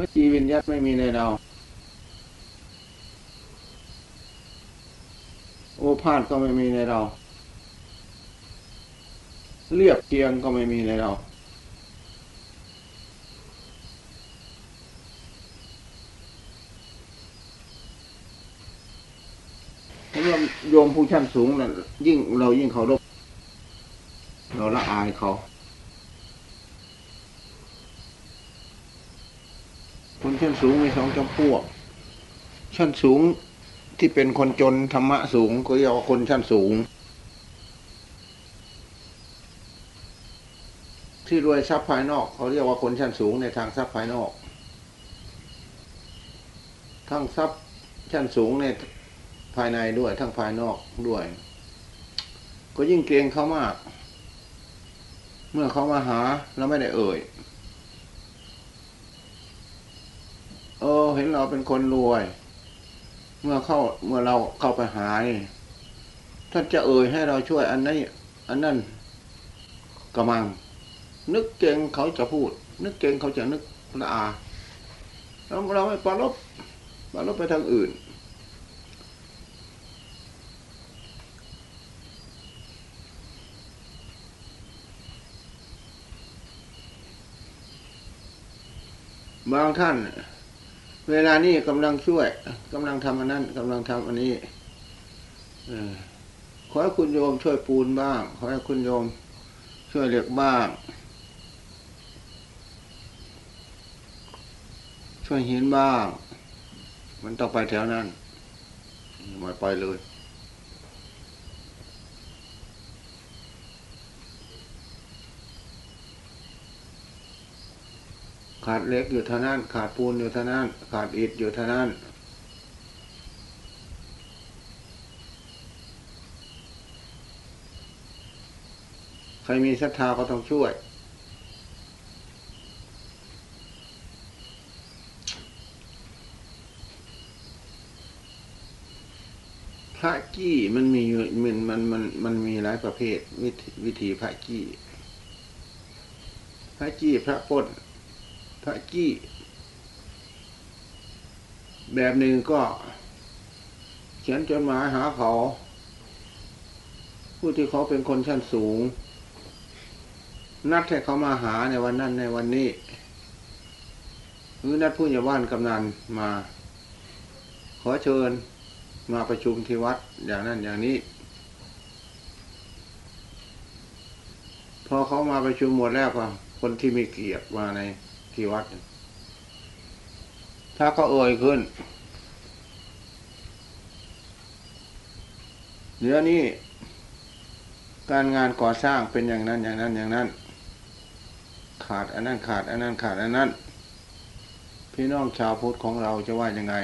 วจีวิญญัตไม่มีในเรา โอภาษก็ไม่มีในเรา เรียบเคียงก็ไม่มีในเราเพราะว่าโยมผู้ชั้นสูงนะยิ่งเรายิ่งเคารพเราละอายเขา คนชั้นสูงมีสองจำพวก ชั้นสูงที่เป็นคนจนธรรมะสูงก็เรียกว่าคนชั้นสูง ที่รวยทรัพย์ภายนอก เขาเรียกว่าคนชั้นสูงในทางทรัพย์ภายนอก ทั้งทรัพย์ชั้นสูงในภายในด้วยทั้งภายนอกด้วย ก็ยิ่งเกรงเขามาก เมื่อเขามาหาแล้วไม่ได้เอ่ย เออ เห็นเราเป็นคนรวย เมื่อเข้าเมื่อเราเข้าไปหานี่ท่านจะเอ่ยให้เราช่วยอันนี้อันนั้นกระมัง นึกเก่งเขาจะพูด นึกเก่งเขาจะนึกละอาแล้วเราไม่ปลบปลบไปทางอื่น บางท่าน เวลานี้กำลังช่วยกำลังทำอันนั้นกำลังทำอันนี้อขอให้คุณโยมช่วยปูนบ้าง ขอให้คุณโยมช่วยเหล็กบ้าง ช่วยหินบ้าง มันต้องไปแถวนั้นไมาไปเลย ขาดเล็กอยู่เท่านั้น ขาดปูนอยู่เท่านั้น ขาดอิฐอยู่เท่านั้น ใครมีศรัทธาก็ต้องช่วย พระกี้มันมีอยู่มันมันมันมันมีหลายประเภทวิธีวิธีพระกี้ พระกี้พระปล้น พระกี้ แบบหนึ่งก็ เขียนจดหมายหาเขา ผู้ที่เขาเป็นคนชั้นสูง นัดให้เขามาหาในวันนั้นในวันนี้หรือนัดผู้ใหญ่บ้านกำนันมา ขอเชิญมาประชุมที่วัดอย่างนั้นอย่างนี้ พอเขามาประชุมหมดแล้วก็คนที่มีเกียรติมาใน ที่วัด ถ้าเขาเอ่ยขึ้น เดี๋ยวนี้ การงานก่อสร้างเป็นอย่างนั้นอย่างนั้นอย่างนั้น ขาดอันนั้นขาดอันนั้นขาดอันนั้น พี่น้องชาวพุทธของเราจะว่ายังไง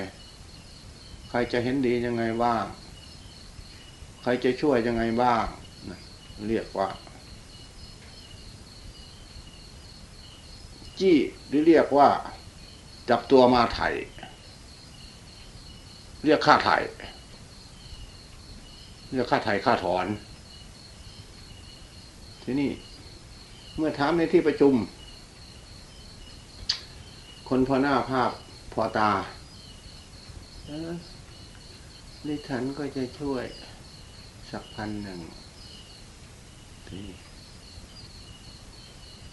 ใครจะเห็นดียังไงบ้าง ใครจะช่วยยังไงบ้าง เรียกว่า จี้หรือเรียกว่า จับตัวมาไถ่เรียกค่าไถ่เรียกค่าไถ่ค่าถอน ที่นี่ เมื่อถามในที่ประชุม คนพอหน้าภาพพอตาดิฉันก็จะช่วยสักพันหนึ่งที่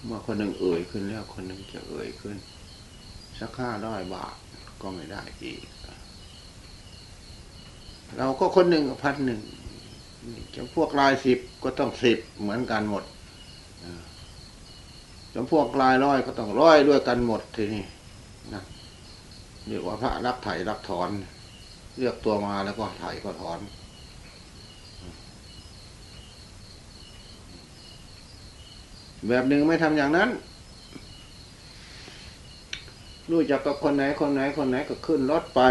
เมื่อคนหนึ่งเอ่ยขึ้นแล้วคนหนึ่งจะเอ่ยขึ้น สักห้าร้อยบาทก็ไม่ได้อีก เราก็คนหนึ่งพันหนึ่งจำพวกลายสิบก็ต้องสิบเหมือนกันหมดจำพวกลายร้อยก็ต้องร้อยด้วยกันหมดทีนี้นะเรียกว่าพระรับไถ่รับถอน เลือกตัวมาแล้วก็ไถ่ก็ถอน แบบหนึ่งไม่ทำอย่างนั้น รู้จักกับคนไหนคนไหนคนไหนก็ขึ้นรถไป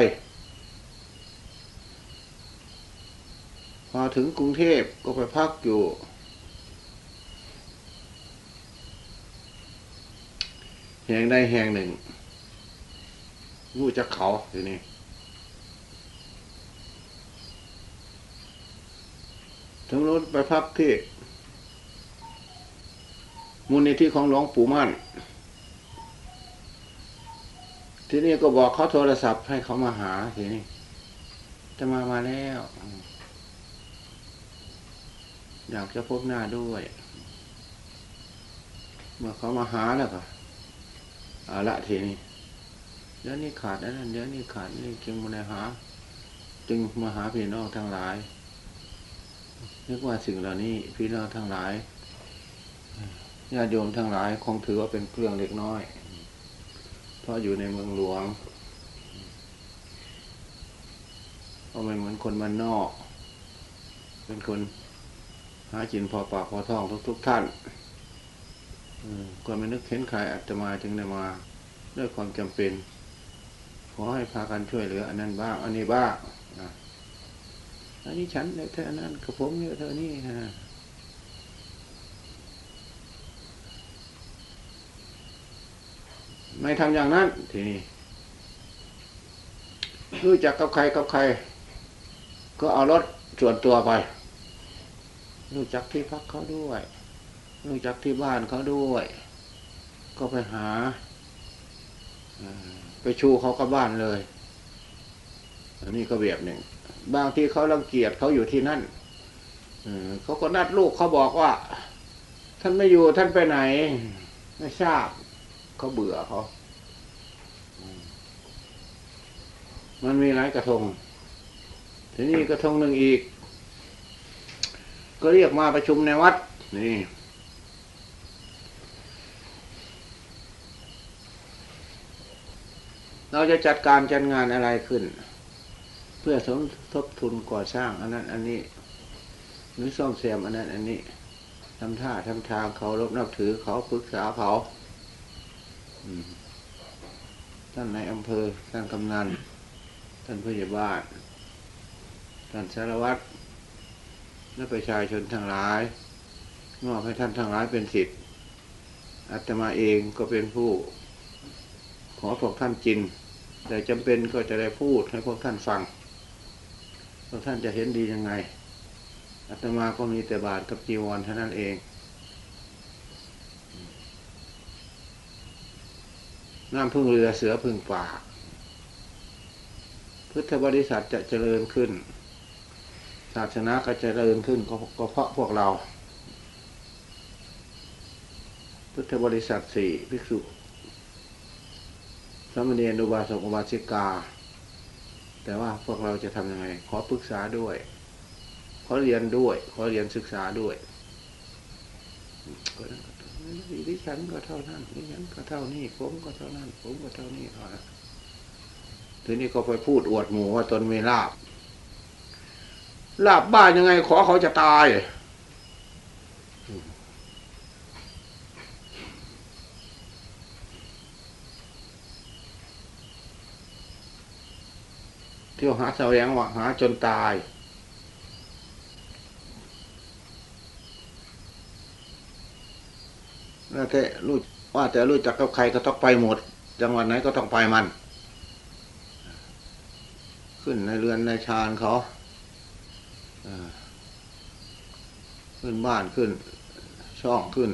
พอถึงกรุงเทพก็ไปพักอยู่ แห่งใดแห่งหนึ่ง รู้จักเขาทีนี้ถึงรถไปพักที่ มูลนิธิของหลวงปู่มั่น ทีนี้ก็บอกเขาโทรศัพท์ให้เขามาหาทีนี้จะมามาแล้ว อยากจะพบหน้าด้วย เมื่อเขามาหาแล้วก็อาละทีนี้เดี๋ยวนี้ขาดอันนั้นเดี๋ยวนี้ขาดนี่จึงมาหา จึงมาหาพี่น้องทั้งหลายนึกว่าสิ่งเหล่านี้พี่น้องทั้งหลาย ญาติโยมทั้งหลายคงถือว่าเป็นเครื่องเล็กน้อย เพราะอยู่ในเมืองหลวงเพราะมันเหมือนคนมันนอก เป็นคนหาจินพอปากพอท้องทุกๆท่านก็ไม่นึกเห็นใครอาตมาจึงได้มา ด้วยความจำเป็น ขอให้พากันช่วยเหลือ อันนั้นบ้าง อันนี้บ้างอันนี้ฉันเนี่ยเธออันนั้นกับผมเนี่ยเธอนี่ฮะ ไม่ทำอย่างนั้น ทีนี้รู้จักกับใครกับใคร ก็เอารถส่วนตัวไป รู้จักที่พักเขาด้วย รู้จักที่บ้านเขาด้วย ก็ไปหาไปชูเขาก็บ้านเลยอันนี้ก็แบบหนึ่ง บางที่เขารังเกียจเขาอยู่ที่นั่นเขาก็นัดลูกเขาบอกว่า ท่านไม่อยู่ท่านไปไหน ไม่ทราบ เขาเบื่อเขา มันมีหลายกระทง ทีนี้กระทงหนึ่งอีก ก็เรียกมาประชุมในวัด นี่เราจะจัดการจัดงานอะไรขึ้น เพื่อสมทบทุนก่อสร้างอันนั้น อันนี้ หรือซ่อมแซมอันนั้น อันนี้ทำท่าทำทางเขารบนับถือเขาปรึกษาเขา ท่านในอำเภอ ท่านกำนัน ท่านผู้ใหญ่บ้าน ท่านสารวัตรและประชาชนทั้งหลายมอบให้ท่านทั้งหลายเป็นสิทธิ์อาตมาเองก็เป็นผู้ ขอพวกท่านจิน แต่จำเป็นก็จะได้พูดให้พวกท่านฟัง พวกท่านจะเห็นดียังไงอาตมาก็มีแต่บาทกับจีวรเท่านั้นเอง น้ำพึ่งเรือเสือพึ่งป่า พุทธบริษัทจะเจริญขึ้น ศาสนาก็เจริญขึ้นก็เพราะพวกเรา พุทธบริษัทสี่ภิกษุสมเณรอุบาสกอุบาสิกา แต่ว่าพวกเราจะทำยังไง ขอปรึกษาด้วย ขอเรียนด้วย ขอเรียนศึกษาด้วย ดิฉันก็เท่านั้นดิฉันก็เท่านี้ผมก็เท่านั้น ผมก็เท่านี้เอาละทีนี้ก็ไปพูดอวดหมู่ว่าตนมีลาบ ลาบบ้านยังไง ขอเขาจะตาย เที่ยวหาแสวงว่าหาจนตาย แล้วแต่รู้ว่าแต่รู้จักกับใครก็ต้องไปหมด จังหวัดไหนก็ต้องไปมัน ขึ้นในเรือนในชานเขาขึ้นบ้านขึ้น ช่องขึ้น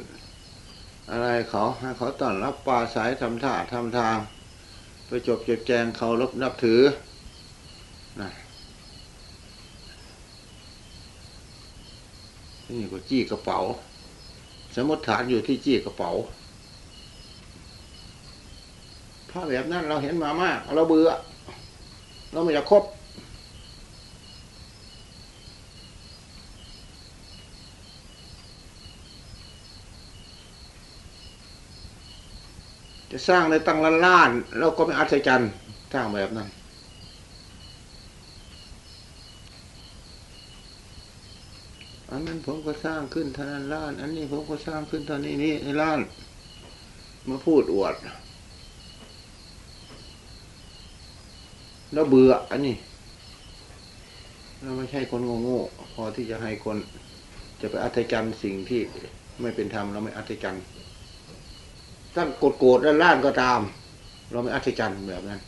อะไรเขาให้เขาต้อนรับปลาสายทำท่าทำทาง ไปจบเจ็บแจงเขารบนับถือนะนี่ก็จี้กระเป๋า สมมติฐานอยู่ที่จี้กระเป๋าถ้าแบบนั้นเราเห็นมามาก เราเบื่อ เราไม่อยากคบจะสร้างในตั้งล้านล้านเราก็ไม่อัศจรรย์สร้างแบบนั้น อันนั้นผมก็สร้างขึ้นเท่านั้นล้าน อันนี้ผมก็สร้างขึ้นเท่านี้นี่ไอ้ล้าน มาพูดอวด แล้วเบื่ออันนี้เราไม่ใช่คนโง่ๆพอที่จะให้คนจะไปอัศจรรย์สิ่งที่ไม่เป็นธรรมเราไม่อัศจรรย์ตั้งโกรธๆแล้วล้านก็ตาม เราไม่อัศจรรย์แบบนั้น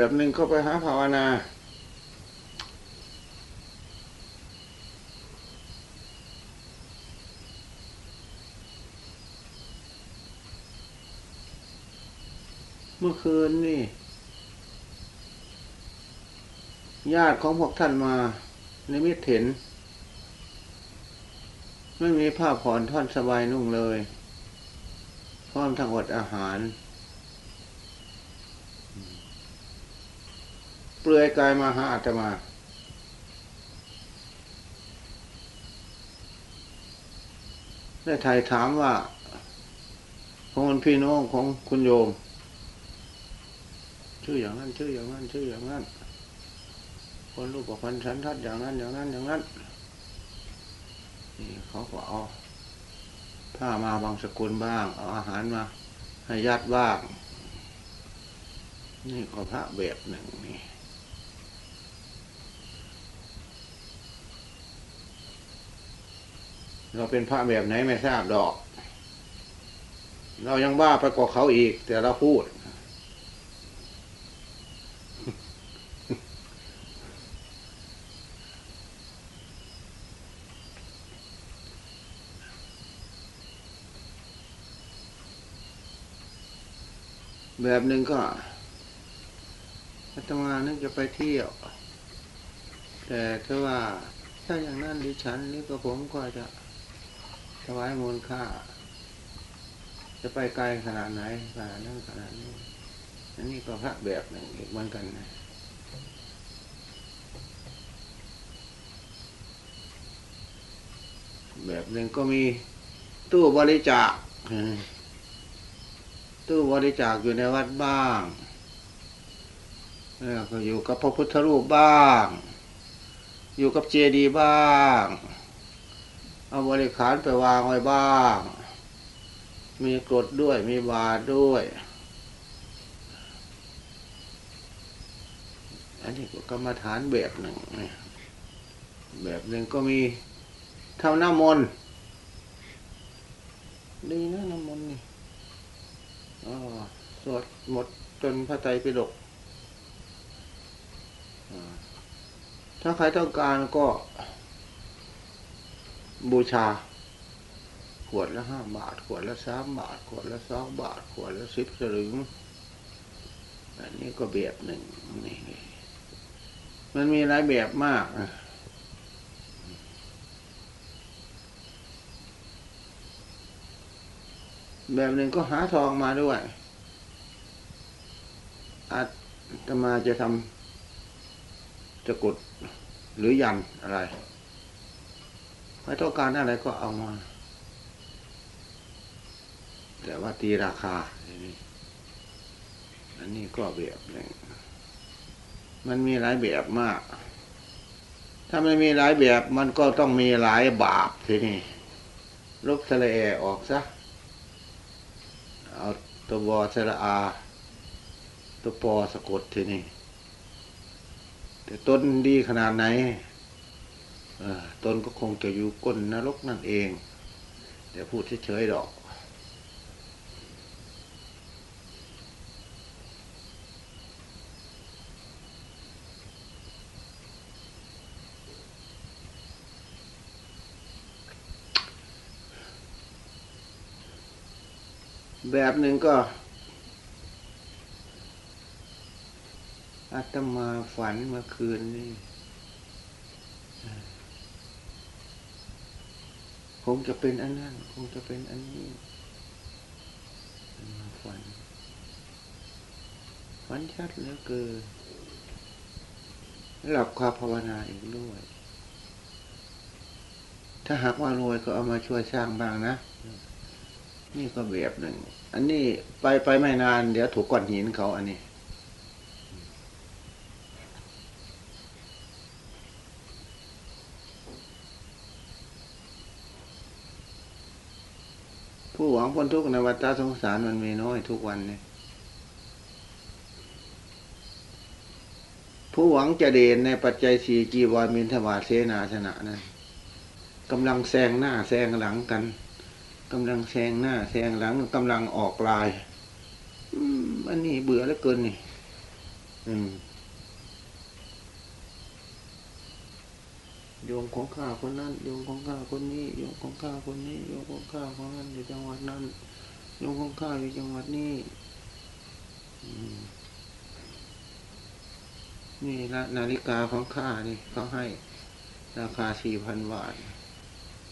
แบบหนึ่งก็ไปหาภาวนา เมื่อคืนนี่ ญาติของพวกท่านมาในมิตเห็น ไม่มีผ้าผ่อนท่อนสบายนุ่งเลย พร้อมทั้งอดอาหาร เป ลือยกายมาหาอาตมา ได้ถ่ายถามว่าของคนพี่น้องของคุณโยม ชื่ออย่างนั้นชื่ออย่างนั้น ชื่ออย่างนั้น คนรูปประพันธ์สันทัดอย่างนั้น อย่างนั้น อย่างนั้นนี่เขาก็เอาผ้ามาบางสกุลบ้าง เอาอาหารมา ให้ญาติบ้าง นี่ก็พระแบบหนึ่งนี่ เราเป็นพระแบบไหนไม่ทราบดอก เรายังบ้าไปกว่าเขาอีก แต่เราพูด แบบหนึ่งก็อาตมานึกจะไปเที่ยว แต่ถ้าว่าถ้าอย่างนั้นดิฉันนี่ก็ผมก็จะ ถวายมูลค่า จะไปไกลขนาดไหนขนาดนั้นขนาดนี้อันนี้ก็พระแบบหนึ่งอีกเหมือนกันนะแบบหนึ่งก็มีตู้บริจาคตู้บริจาคอยู่ในวัดบ้างแล้วก็อยู่กับพระพุทธรูปบ้าง อยู่กับเจดีย์บ้าง เอาบริขารไปวางไว้บ้าง มีกรดด้วยมีบาด้วย อันนี้ก็กรรมฐานแบบหนึ่ง แบบหนึ่งก็มีเท่าน้ำมนต์ดีนะน้ำมนต์นี่อ๋อสวดหมดจนพระไตรปิฎกถ้าใครต้องการก็ บูชา ขวดละห้าบาท ขวดละสามบาท ขวดละสองบาท ขวดละสิบสลึง อันนี้ก็แบบหนึ่งนี่มันมีหลายแบบมากแบบหนึ่งก็หาทองมาด้วยอาตมาจะทำจะกดหรือยันอะไร ไม่ต้องการอะไรก็เอามา แต่ว่าตีราคาอันนี้อันนี้ก็แบบหนึ่งมันมีหลายแบบมาก ถ้าไม่มีหลายแบบมันก็ต้องมีหลายบาปทีนี้ลบทะเลออกซะ เอาตัวบอสระอา ตัวปอสะกดทีนี่แต่ต้นดีขนาดไหน ตนก็คงจะอยู่ก้นนรกนั่นเองแต่พูดเฉยๆดอก แบบหนึ่งก็อาตมาฝันเมื่อคืนนี่ค งจะเป็นอันนั้น คงจะเป็นอันนี้มาฝัน ฝันชัดเหลือเกินหลับความภาวนาอีกด้วย ถ้าหากว่ารวยก็เอามาช่วยสร้างบ้างนะ นี่ก็แบบหนึ่ง อันนี้ไปไปไม่นาน เดี๋ยวถูกก้อนหินเขาอันนี้ ผู้หวังพ้นทุกข์ในวัฏสงสารมันมีน้อยทุกวันเนี่ยผู้หวังจะเด่นในปัจจัยสี่จีวรมินทบาทเสนาชนะนั้นกำลังแซงหน้าแซงหลังกันกำลังแซงหน้าแซงหลังกำลังออกลายอืมอันนี้เบื่อแล้วเกินนี่ อืม โยมของข้าคนนั้นโยมของข้าคนนี้โยมของข้าคนนี้โยมของข้าคนนั้นอยู่จังหวัดนั้นโยมของข้าอยู่จังหวัดนี้นี่ละนาฬิกาของข้านี่เขาให้ราคาสี่พันบาท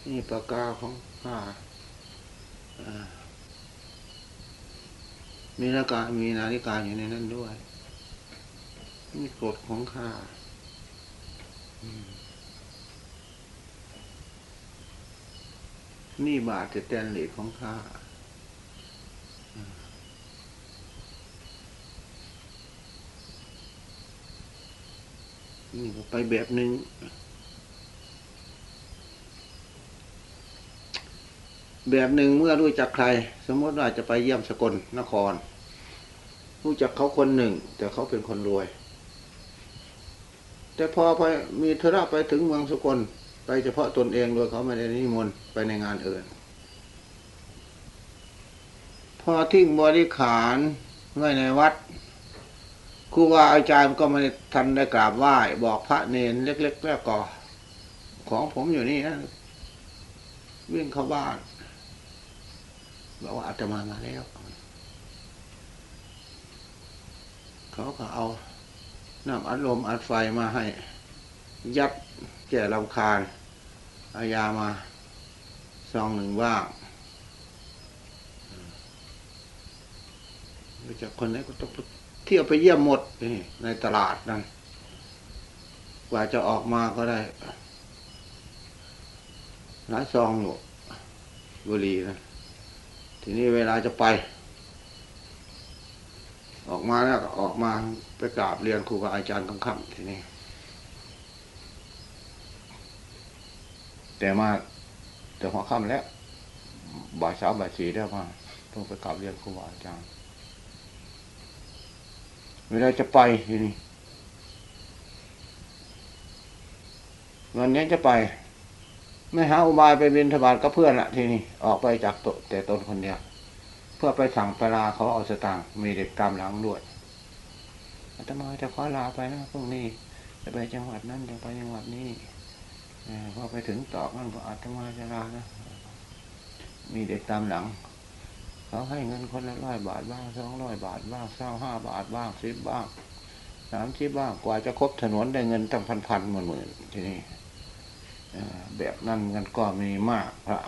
นี่ปากกาของข้าอ่ามีนาฬิกามีนาฬิกาอยู่ในนั้นด้วยนี่กฎของข้า อืม นี่บาทจะแตนเลสของข้านี่ก็ไปแบบหนึ่งแบบหนึ่งเมื่อรู้จักใคร สมมติว่าจะไปเยี่ยมสกลนคร รู้จักเขาคนหนึ่ง แต่เขาเป็นคนรวย แต่พอไปมีธุระไปถึงเมืองสกล ไปเฉพาะตนเองโดยเขาไม่ได้นิมนต์ไปในงานอื่น พอทิ้งบริขารไว้ในวัดครูบาอาจารย์ก็ไม่ทันได้กราบไหว้บอกพระเนนเล็ก ๆ แล้วก็ของผมอยู่นี่นะวิ่งเข้าบ้านบอกว่าอาตมามาแล้ว เขาก็เอาน้ำอัดลมอัดไฟมาให้ ยัดแก่ลำคาญ เอายามาซองหนึ่งว่างรู้จักคนไหนก็ต้องเที่ยวไปเยี่ยมหมดนี่ในตลาดนั่นกว่าจะออกมาก็ได้หลายซองอยู่บุรีนะทีนี้เวลาจะไป ออกมาแล้วก็ออกมาไปกราบเรียนครูบาอาจารย์กลางค่ำทีนี้ แต่มาแต่หัวค่ำแล้วบ่ายสามบ่ายสี่ได้มาต้องไปกราบเรียนครูบาอาจารย์เวลาจะไปทีนี้วันนี้จะไป ไม่หาอุบายไปบินทบาทกับเพื่อนละทีนี้ออกไปจากโตแต่ตนคนเดียวเพื่อไปสั่งปลาเขาเอาสตางค์มีเด็กตามหลังด้วยอาตมาจะขอลาไปนะพรุ่งนี้จะไปจังหวัดนั้นจะไปจังหวัดนี้ พอไปถึงตอกนั่นก็อาตมาจะลานะ มีเด็กตามหลัง เขาให้เงินคนละร้อยบาทบ้างสองร้อยบาทบ้างเศร้าห้าบาทบ้างสิบบ้างสามสิบบ้างกว่าจะครบถนนได้เงินตั้งพันพันหมื่นหมื่นทีนี้แบบนั้นกันก็มีมากพระ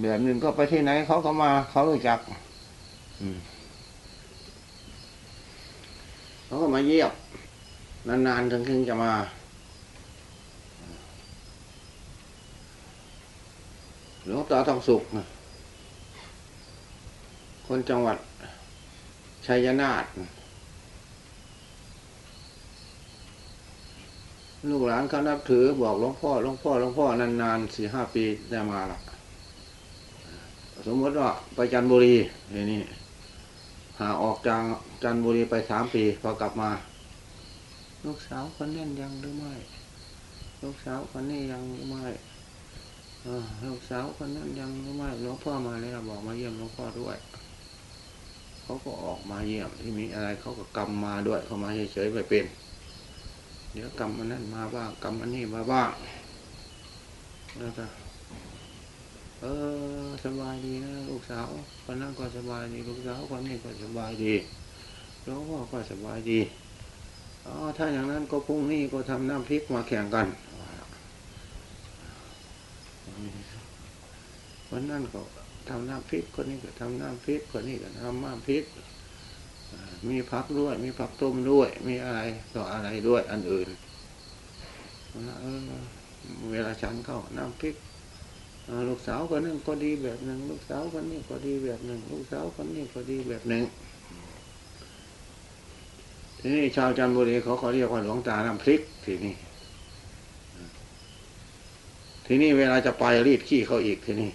แบบหนึ่งก็ไปที่ไหนเขาก็มาเขารู้จัก เขาก็มาเยี่ยมนานๆถึงถึงจะมาหลวงตาทองสุข คนจังหวัดชัยนาทลูกหลานเขานับถือบอกหลวงพ่อหลวงพ่อหลวงพ่อนานๆสี่ห้าปีได้มาละสมมติว่าไปจันทบุรีนี่ หาออกจากจันบุรีไปสามปีพอกลับมา ลูกสาวคนนั้นยังหรือไม่ ลูกสาวคนนี้ยังหรือไม่ลูกสาวคนนั้นยังหรือไม่หลวงพ่อมาแล้วบอกมาเยี่ยมหลวงพ่อด้วยเขาก็ออกมาเยี่ยมที่มีอะไรเขาก็กำมาด้วยเขามาเฉยๆไม่เป็น เดี๋ยวกรรมอันนั้นมาบ้างกรรมอันนี้มาบ้างแล้วก็ เออ สบายดีนะลูกสาวคนนั้นก็สบายดี ลูกสาวคนนี้ก็สบายดีหลวงพ่อก็สบายดีอ๋อถ้าอย่างนั้นก็พรุ่งนี้ก็ทำน้ำพริกมาแข่งกันคนนั้นก็ทำน้ำพริกคนนี้ก็ทำน้ำพริกคนนี้ก็ทำน้ำพริก มีพักด้วย มีผักต้มด้วย มีอะไรต่ออะไรด้วยอันอื่นเวลาฉันเข้าน้ำพริก ลูกสาวคนนึงก็ดีแบบหนึ่ง ลูกสาวคนนี้ก็ดีแบบหนึ่ง ลูกสาวคนนี้ก็ดีแบบหนึ่งทีนี้ชาวจันทบุรีเขาเขาเรียกว่าหลวงตาน้ำพริกทีนี้ทีนี้เวลาจะไปรีดขี้เขาอีกทีนี้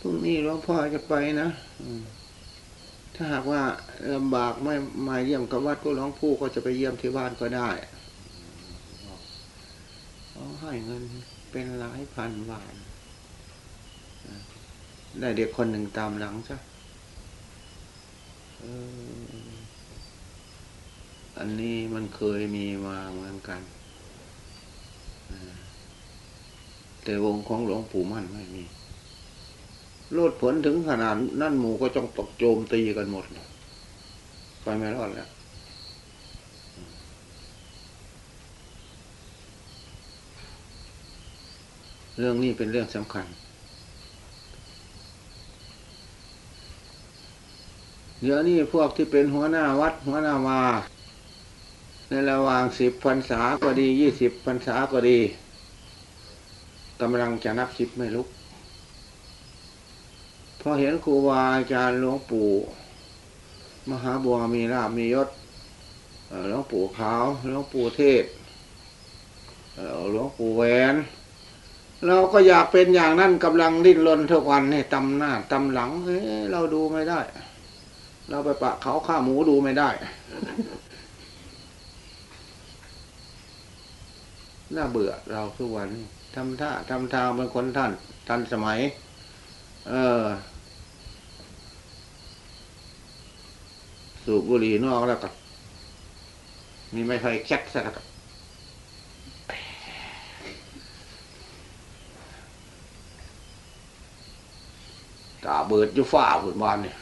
พรุ่งนี้หลวงพ่อจะไปนะถ้าหากว่าลำบากไม่มาเยี่ยมกับวัดก็หลวงปู่ก็จะไปเยี่ยมที่บ้านก็ได้ เขาให้เงินเป็นหลายพันบาทได้เด็กคนหนึ่งตามหลังซะอันนี้มันเคยมีมาเหมือนกัน แต่วงของหลวงปู่มั่นไม่มีโลดผลถึงขนาดนั่นหมูก็ต้องตกโจมตีกันหมด ไปไม่รอดแล้ว เรื่องนี้เป็นเรื่องสำคัญ เดี๋ยวนี้พวกที่เป็นหัวหน้าวัดหัวหน้ามาในระหว่างสิบพรรษาก็ดียี่สิบพรรษาก็ดีกำลังจะนับสิบไม่ลุกพอเห็นครูบาอาจารย์หลวงปู่ มหาบัวมีลาบมียศหลวงปู่ขาวหลวงปู่เทศหลวงปู่แหวน เราก็อยากเป็นอย่างนั้นกำลังดิ้นรนทุกวันนี่ตำหน้าตำหลังเฮ้เราดูไม่ได้ เราไปปะเขาข้าหมูดูไม่ได้น่าเบื่อเราทุกวันทำท่าทำทางเป็นคนท่านทันสมัย เออ สูบบุหรี่นอกแล้วก็มีไม่ไฟแคทสักกั ตาเบิดอยู่ฝ้าผืนบานเนี่ย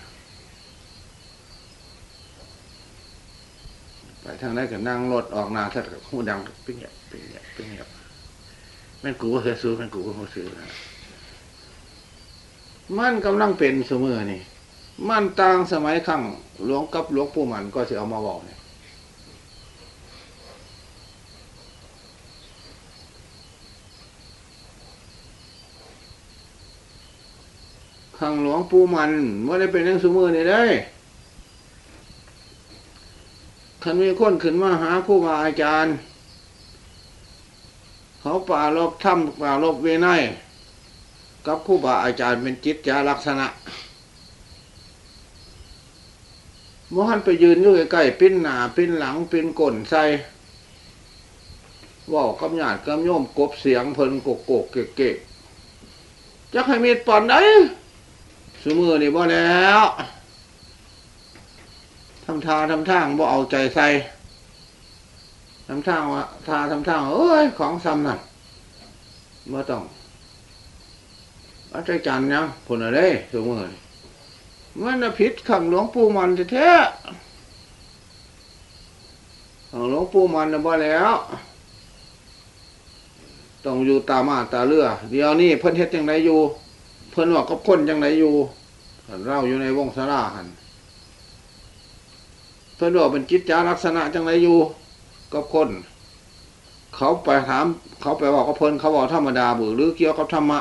ไปทางไหนก็นั่งรถออกนาสักกับหูดังเปิ้งเงียบปิ้งเงียบปิ้งเงียบแม่นกูก็เคยซื้อแม่นกูก็เคยซื้อนะมันกำลังเป็นเสมอนี่ มันต่างสมัยครั้งหลวงกับหลวงปู่มันก็จะเอามาบอกเนี่ย ครั้งหลวงปู่มันไม่ได้เป็นเรื่องสมือนี่ได้คันมีคนขึ้นมาหาครูบาอาจารย์ เขาป่าลบถ้ำป่าลบเวไนยกับครูบาอาจารย์เป็นจิตจาลักษณะมหันไปยืนอยู่ใกล้ๆปิ้นหนาปิ้นหลังปิ้นก้นใส่ว่ากำหยาดกำโยมกบเสียงเพลินโกกโกกเกะเกะจะให้มีดปอนได้สมือนี่บ่แล้วทำทาทำทางบ่เอาใจใส่ทำทางว่าทาทำทางเอ้ยของซ้ำนั่นบ่ต้องอาจารย์จันยังผลอะไรสมือนมันน่ะผิดขังหลวงปู่มันแท้ขังหลวงปู่มันนะบ่แล้ว ต้องอยู่ตามาตาเรือ เดี๋ยวนี้เพิ่นเฮ็ดจังไดอยู่ พิ่นว่ากับคนจังไดอยู่เราอยู่ในวงสาราหันเพิ่นว่าเป็นจิตจาลักษณะจังไดอยู่กับคน เขาไปถาม เขาไปบอกกับเพิ่นเขาบอกธรรมดาบือหรือเกี่ยวกับธรรมะ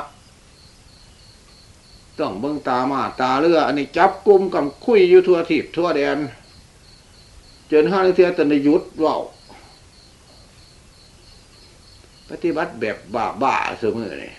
ต้องเบิ่งตามาตาเรืออันนี้จับกลุ่มกับคุยอยู่ทั่วทิศทั่วแดนจนห้าเทือตนยุดเว่าปฏิบัติแบบบ้าบ้าๆเสมอเลย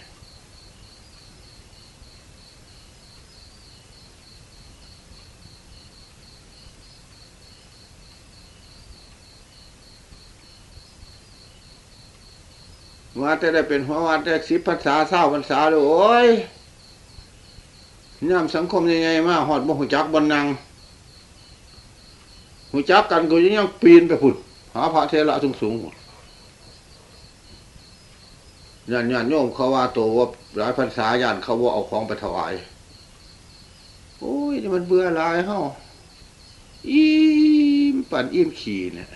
ว่าจะได้เป็นหัววัดได้สิบภาษาเศร้าภาษาเลยโอ้ยย่ำสังคมยังไงมาหอดบ่หูจักบนนางหูจักกันก็ยังยังปีนไปผุดหาพระเทระสูงสูงญาติญาติโยมเขาว่าตัวว่าหลายพรรษาญาติเขาว่าเอาของไปถวายโอ้ยนี่มันเบื่อลายเฮาอิ่มปั่นอิ่มขี่เนี่ย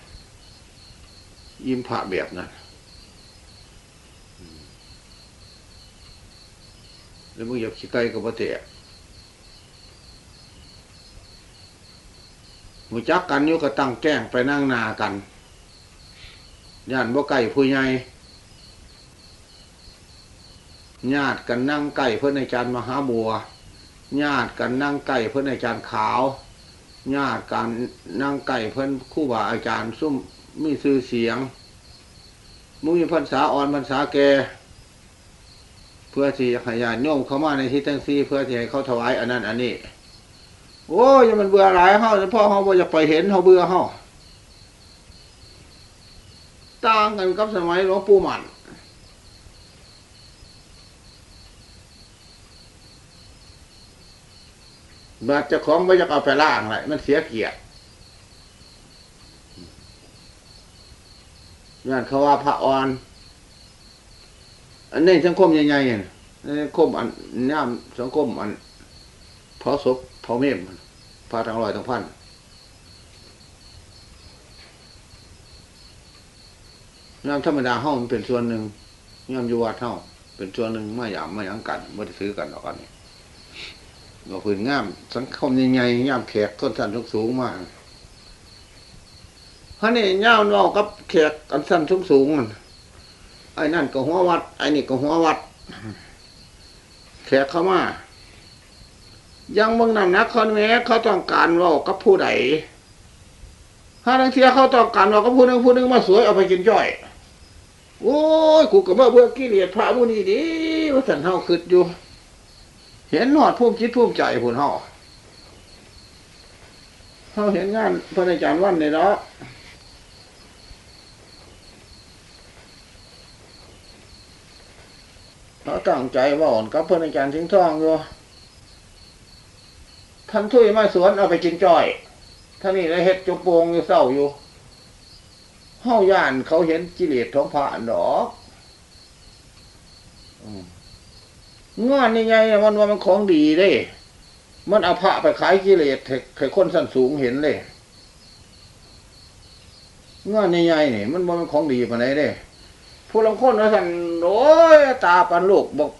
อิ่มพระแบบนั้น แล้วมึงอย่าขี้ไก่กับพระเตะหูจักกันอยู่ก็ตั้งแก้งไปนั่งนากันญาติบ่ไก่ผู้ใหญ่ญาติกันนั่งไก่เพื่อนอาจารย์มหาบัวญาติกันนั่งไก่เพื่อนอาจารย์ขาวญาติกันนั่งไก่เพื่อนคู่บ่าอาจารย์ซุ่มมีซื่อเสียงมุ้งมีพรรษาอ่อนพรรษาแก เพื่อที่ขยานโยมเข้ามาในที่ตั้งซีเพื่อที่ให้เขาถวายอันนั้นอันนี้ โอ้ยมันเบื่อหลายเฮาพ่อเฮาบ่อยากไปเห็นเฮาเบื่อเฮาต่างกันกับสมัยหลวงปู่มันมบาดเจะของไม่จะเอาไปล่างไรมันเสียเกียรติงานเขาว่าพระอ่อน อันนี้สังคมใหญ่ๆเนี่ยสังคมอันย่ามสังคมอันเผาศพเผาเมมพระทั้งร้อยทั้งพันงามธรรมดาห้องมันเป็นส่วนหนึ่งงามอยู่วัดห้องเป็นส่วนหนึ่งไม่หยามไม่ยังกันไม่ได้ซื้อกันหรอกอันนี้เราพื้นงาม สังคมใหญ่ๆงามแขกต้นสันสูงมากฮะนี่เงาเนากับแขกกันสั้นสูงๆนั่น ไอ้นั่นก็หัววัด ไอ้นี่ก็หัววัด แขกเข้ามา ยังบางนำนักคนแม้เขาต้องการเว่ากับผู้ใดถ้าทังเทียเขาต้องการเว่ากับผู้หนึงผู้หนึงมาสวยเอาไปกินจ้อย โอ้ยกูก็มาเบื่อกิเลสพระผู้นี้ดิว่าสันเฮาคืดอยู่ เห็นหนอดภูมิจิตภูมิใจผุนเฮาเฮาเห็นงานพระอาจารย์วันในเนาะ เขาตั้งใจว่าอ่อนกับพระอาจารย์ทิ้งท่องอยู่ท่านทุยมาสวนเอาไปกินจ้อยท่านี่ได้เฮ็ดจุกโปงอยู่เศร้าอยู่เฮาย่านเขาเห็นกิเลสของพระอันดอกงานยังไงมันว่ามันของดีเด้ มันเอาพระไปขายกิเลสให้คนสั้นสูงเห็นเลยงานยังไงนี่มันว่ามันของดีปานไหนเด้ ผู้ลงคนว่าสันโอ้ยตาปันลูกบอก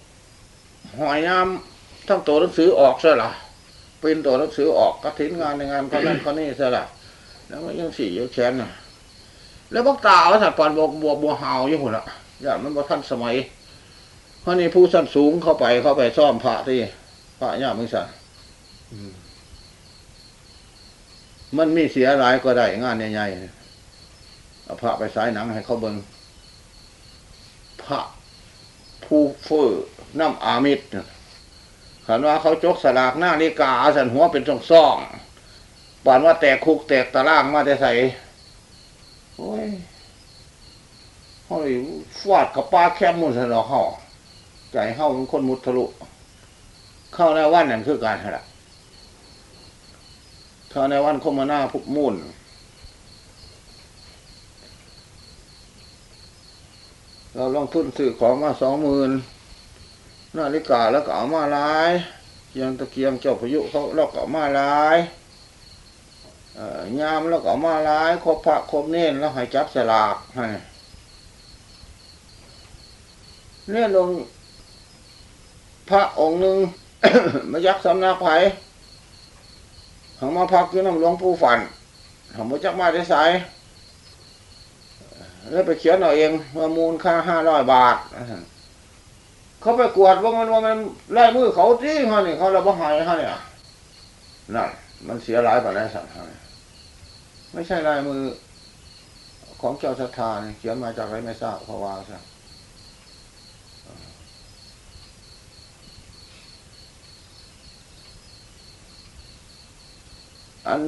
หอยน้ำทั้งตัวหนังสือออกซะละเป็นตัวหนังสือออกกระถินงานในงานเขานั่นเขานี่ซะละแล้วมันยังสี่ยังแขนน่ะ แล้วบอกตาว่าสัตว์ปานบวกบัวบัวหาวอยู่หุ่นละอย่างมันบ่ทันสมัยเพราะนี่ผู้สั้นสูงเข้าไปเข้าไปซ่อมพระที่พระย่ามึงสั่นมันมีเสียหลายก็ได้งานใหญ่ๆเอาพระไปสายหนังให้เขาเบิ่ง พระผู้เฟื่อน้ำอามิตรขันว่าเขาจกสลากหน้านิกาสันหัวเป็นช่องซ่องปานว่าแตกคุกแตกตะล่างมาแต่ใส่โอ้ยเฮ้ยฟาดกับปลาแคบมุนสนอเข้าใจเข้าเป็นคนมุทะลุ เข้าในวันนั่นคือการอะไรเข้าในวันคมนาพุกมุ่น เราลองทุนซื้อของมาสองหมื่นนาฬิกาแล้วก็เอามาลายยังตะเกียงเจ้าพายุเขาเราก็เอามาลายยามแล้วก็มาร้ายครบพระครบเน้นแล้วให้จับสลากให้เนี่ยลงพระองค์หนึ่งมายักสำนักไผ่หังมาพักอยู่น้ำหลวงปู่ฝันหังมาจักมาได้สาย แล้วไปเขียนเอาเองว่ามูลค่าห้าร้อยบาทเขาไปกวดว่ามันว่ามันไล่มือเขาที่เขาเนี่ยเขาเราบ่หายเขาเนี่ยนั่นมันเสียหลายไปแล้วสั่งให้ไม่ใช่ลายมือของเจ้าศรัทธาเขียนมาจากไรไม่ทราบเพราะว่าใช่อัน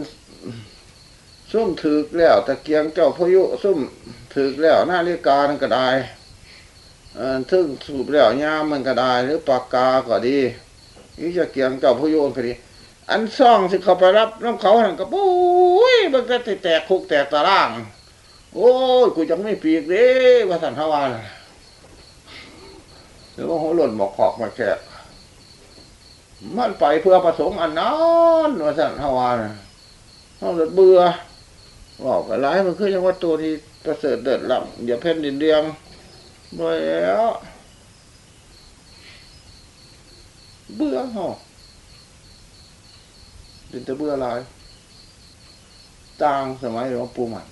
ซุ่มถือแล้วตะเกียงเจ้าพยุซุ่ม ถือแล้วหน้าเรียกามันก็ได้ทึ่งสูบแล้วย่ามมันก็ได้ หรือปากกาก็ดีนี่จะเกี่ยงเจ้าพยุก็ดี อันซ่องสิเขาไปรับน้ำเขาหันกระปุ้ยมันก็แตกคุกแตกตาราง โอ้ยกูจะไม่ปีกเด้ว่าสันทวารหรือว่าหัวหล่นหมอกขอกมาแค่มันไปเพื่อประสงค์อันนั้นว่าสันทวารเขาเดือดเบื่อบอกกันร้ายมันคือยังว่าตัวที่ ประเสริฐเดือดหลังอย่าเพ่นดินเดียงบ่แล้วเบื่อหอเป็นตะเบื่อลายต่างสมัยหลวงปู่มัน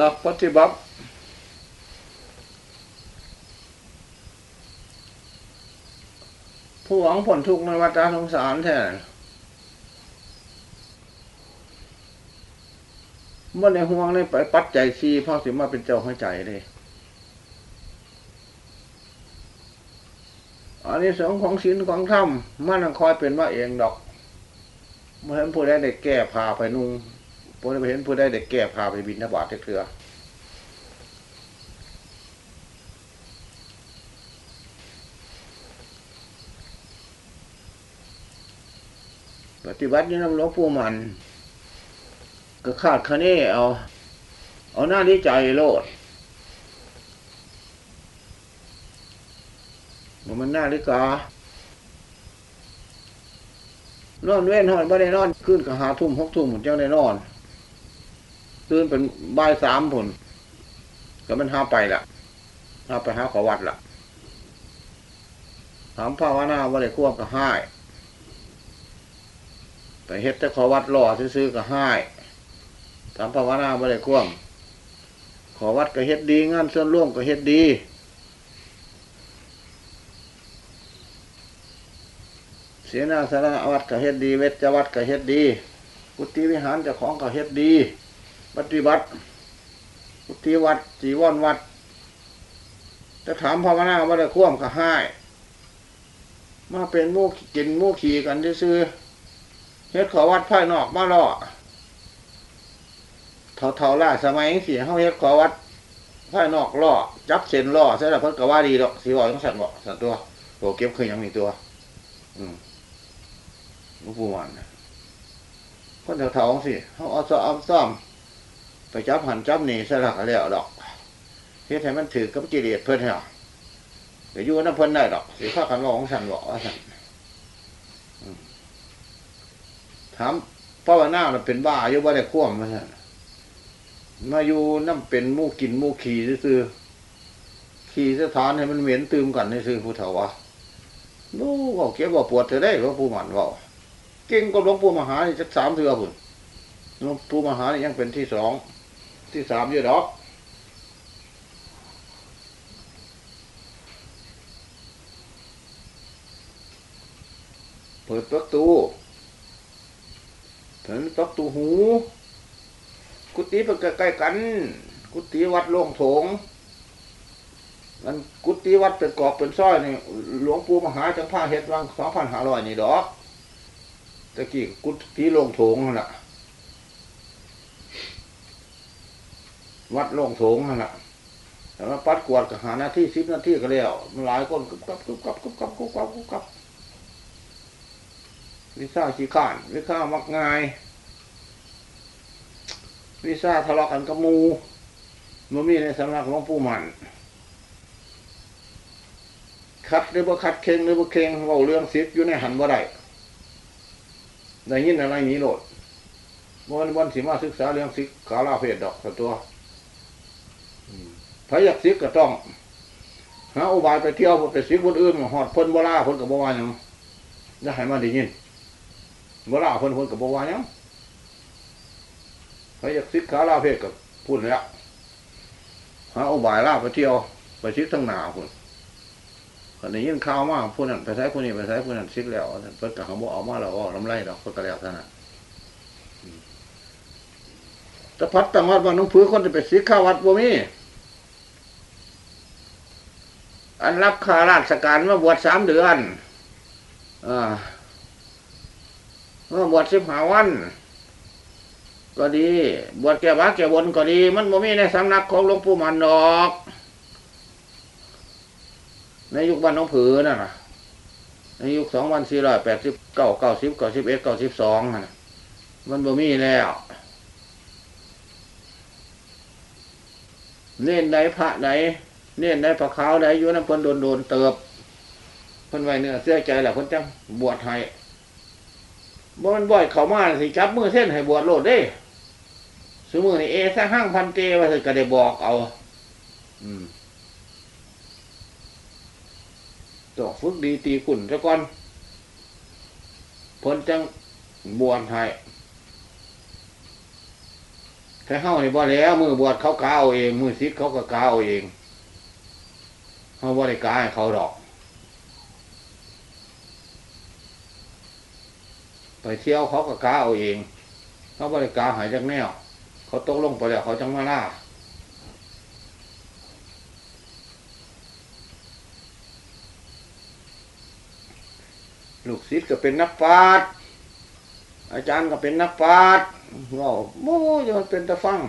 นักปฏิบัติ ผู้หวังผลทุกข์ในวัฏสงสารแท้เมื่อในห่วงในไปปัดใจซีพ่อสิมาเป็นเจ้าหัวใจเลยอันนี้สองของศีลของธรรมมันคอยเป็นว่าเองดอกเมื่อเห็นผู้ใดได้แก้พาไปนุ่งผู้ใดเห็นผู้ใดได้แก้พาไปบินทบาทเถื่อ ปฏิบัติอยี่น้ำหลวงปู่มัน ก็คาดคะเนเอา เอาหน้าดีใจโลดมันหน้าฬิกานอนเว้นหอนไม่ได้นอนขึ้นกับหาทุ่มหกทุ่มผมเจ้าได้นอนตื่นเป็นบ่ายสามผลก็มันห้าไปละห้าไปห้าขอวัดละถามภาวนาว่าได้ควบกับห้าย ไปเฮ็ดแต่ขอวัดรอซื้อๆกับห้ายถามภาวนาว่ได้ควบขอวัดก็เฮ็ดดีงานส่วนร่วมก็เฮ็ดดี เสียนาสาระวัดก็เฮ็ดดี เวชวัดก็เฮ็ดดี กุฏิวิหารจ้าของก็เฮ็ดดี ปฏิบัติ กุฏิวัดจีวรวัด จะถามภาวนาว่ได้ควมก็ให้มาเป็นมู่กินมู่ขี่กันซื้อ เฮ็ดขอวัดภายนอกมาล่อเท่าเท่าล่าสมัยเสียเฮาเฮ็ดขอวัดภายนอกล่อจับเส้นล่อใช่แล้วเพิ่นก็ว่าดีดอกสีบอกต้องสั่นบอกสั่นตัวตัวเก็บคือยังมีตัว อืมลูกปู่มันคนแถวๆสิเขาเอาซ้อมซ้อมไปจับหันจับหนีสลักแล้วดอกเฮ็ดให้มันถือกับกิเลสเพิ่นเหรอเดี๋ยวยู่น้ำเพิ่นได้ดอกสิข้ากันว่าของสันบอกว่าสันอืม ถามพ่อว่าหน้าเป็นบ้าอยู่บ่ได้ควมมาสันมาอยู่น้ำเป็นมู่กินมู่ขี่ซื่อขี่สถานให้มันเหม็นตืมกันซื่อผู้เฒ่าวะนู้ก็เก็บว่าปวดเธอได้หลวงปู่มันว่าเก่งก็หลวงปู่มหานี่จะสามเถื่อพุ่นหลวงปู่มหานี่ยังเป็นที่สองที่สามอยู่ดอกเปิดประตู เปิดประตูหู กุฏิเป็นใกล้ๆกัน กุฏิวัดโล่งโถงมันกุฏิวัดเป็นกรอบเป็นซ้อยนี่หลวงปู่มหาจังผ้าเฮ็ดวังสองพันห้าร้อยนี่ดอกตะกี้กุฏิโล่งโถงนั่นแหละวัดโล่งโถงนั่นแหละแต่ว่าปัดกวาดก็หาหน้าที่สิบนาทีก็แล้วมันหลายคนกุบกับกุบกับกุบกับกุบกับกุบกับ วิซ่าขี้ข้านวิซ่ามักง่าย วิซ่าทะเลาะกันกับมูมันมีในสำนักหลวงปู่มันคัดหรือบ่าคัดเข่งหรือบ่าเข่งเว้าเรื่องซิปอยู่ในหันบ่ได้ได้ยินอะไรนี้โหลดวันวันสิมาศึกษาเรื่องซิกขาลาเพศดอกสัตัวถ้าอยากซิกก็ต้องหาอุบายไปเที่ยวไปซิกคนอื่นหอดพ้นบ่ล่าพ้นกับบ่วาหยังจะให้มาได้ยิน บ่ล่าพ้นพนกับบ่วายังถ้าอยากซิกขาลาเพศกับพูดแล้วหาอุบายลาไปเที่ยว ไปซิกทั้งหนาพุ่นคนนี้ยินข่าวมากผู้นั้นไปใช้ผู้นี้ไปใช้ผู้นั้นซิกแล้วเพิ่นกับเขาบอกเอามาแล้วว่าลำไรดอกเพิ่นก็แล้วท่านั้นตะพัดตังวัดว่าน้องพื้คนจะไปซิกข้าวัดบ่มีอันรับข้าราชการมาบวชสามเดือนอ่า มาบวชสิบห้าวัน ก็ดี บวชแก่บ้าแก่บนก็ดี มันบ่มีในสำนักของหลวงปู่มันดอก ในยุคบ้านน้องผือน่ะนะในยุคสองพันสี่ร้อยแปดสิบเก้าเก้าสิบเก้าสิบเอ็ดเก้าสิบสองนะมันบ่มีแล้วเน้นใดพระใดเน้นใดพระขาวใดอยู่น้ำเพิ่นโดนโดนเติบเพิ่นไว้เนื้อเสื้อใจแหละเพิ่นจังบวชให้ บ่มันบ่อยเขามาสิจับมือเส้นให้บวชโลดเด้สมือนี่เอซะห้างพันเตว่าสิก็ได้บอกเอา อืมต้องฝึกดีตีขุนซะก่อนพ้นจังบวชให้ถ้าเฮานี่บ่แล้ว มือบวชเขากาเอาเอง มือซิกเขาก็กาเอาเองเฮาบ่ได้กาให้เขาดอก ไปเที่ยวเขาก็กาเอาเองเขาบ่ได้การหายจากแนว เขาตกลงไปแล้วเขาจังมาล่าลูกศิษย์ก็เป็นนักปราชญ์อาจารย์ก็เป็นนักปราชญ์ว่าโม่ยมันเป็นตะฟัง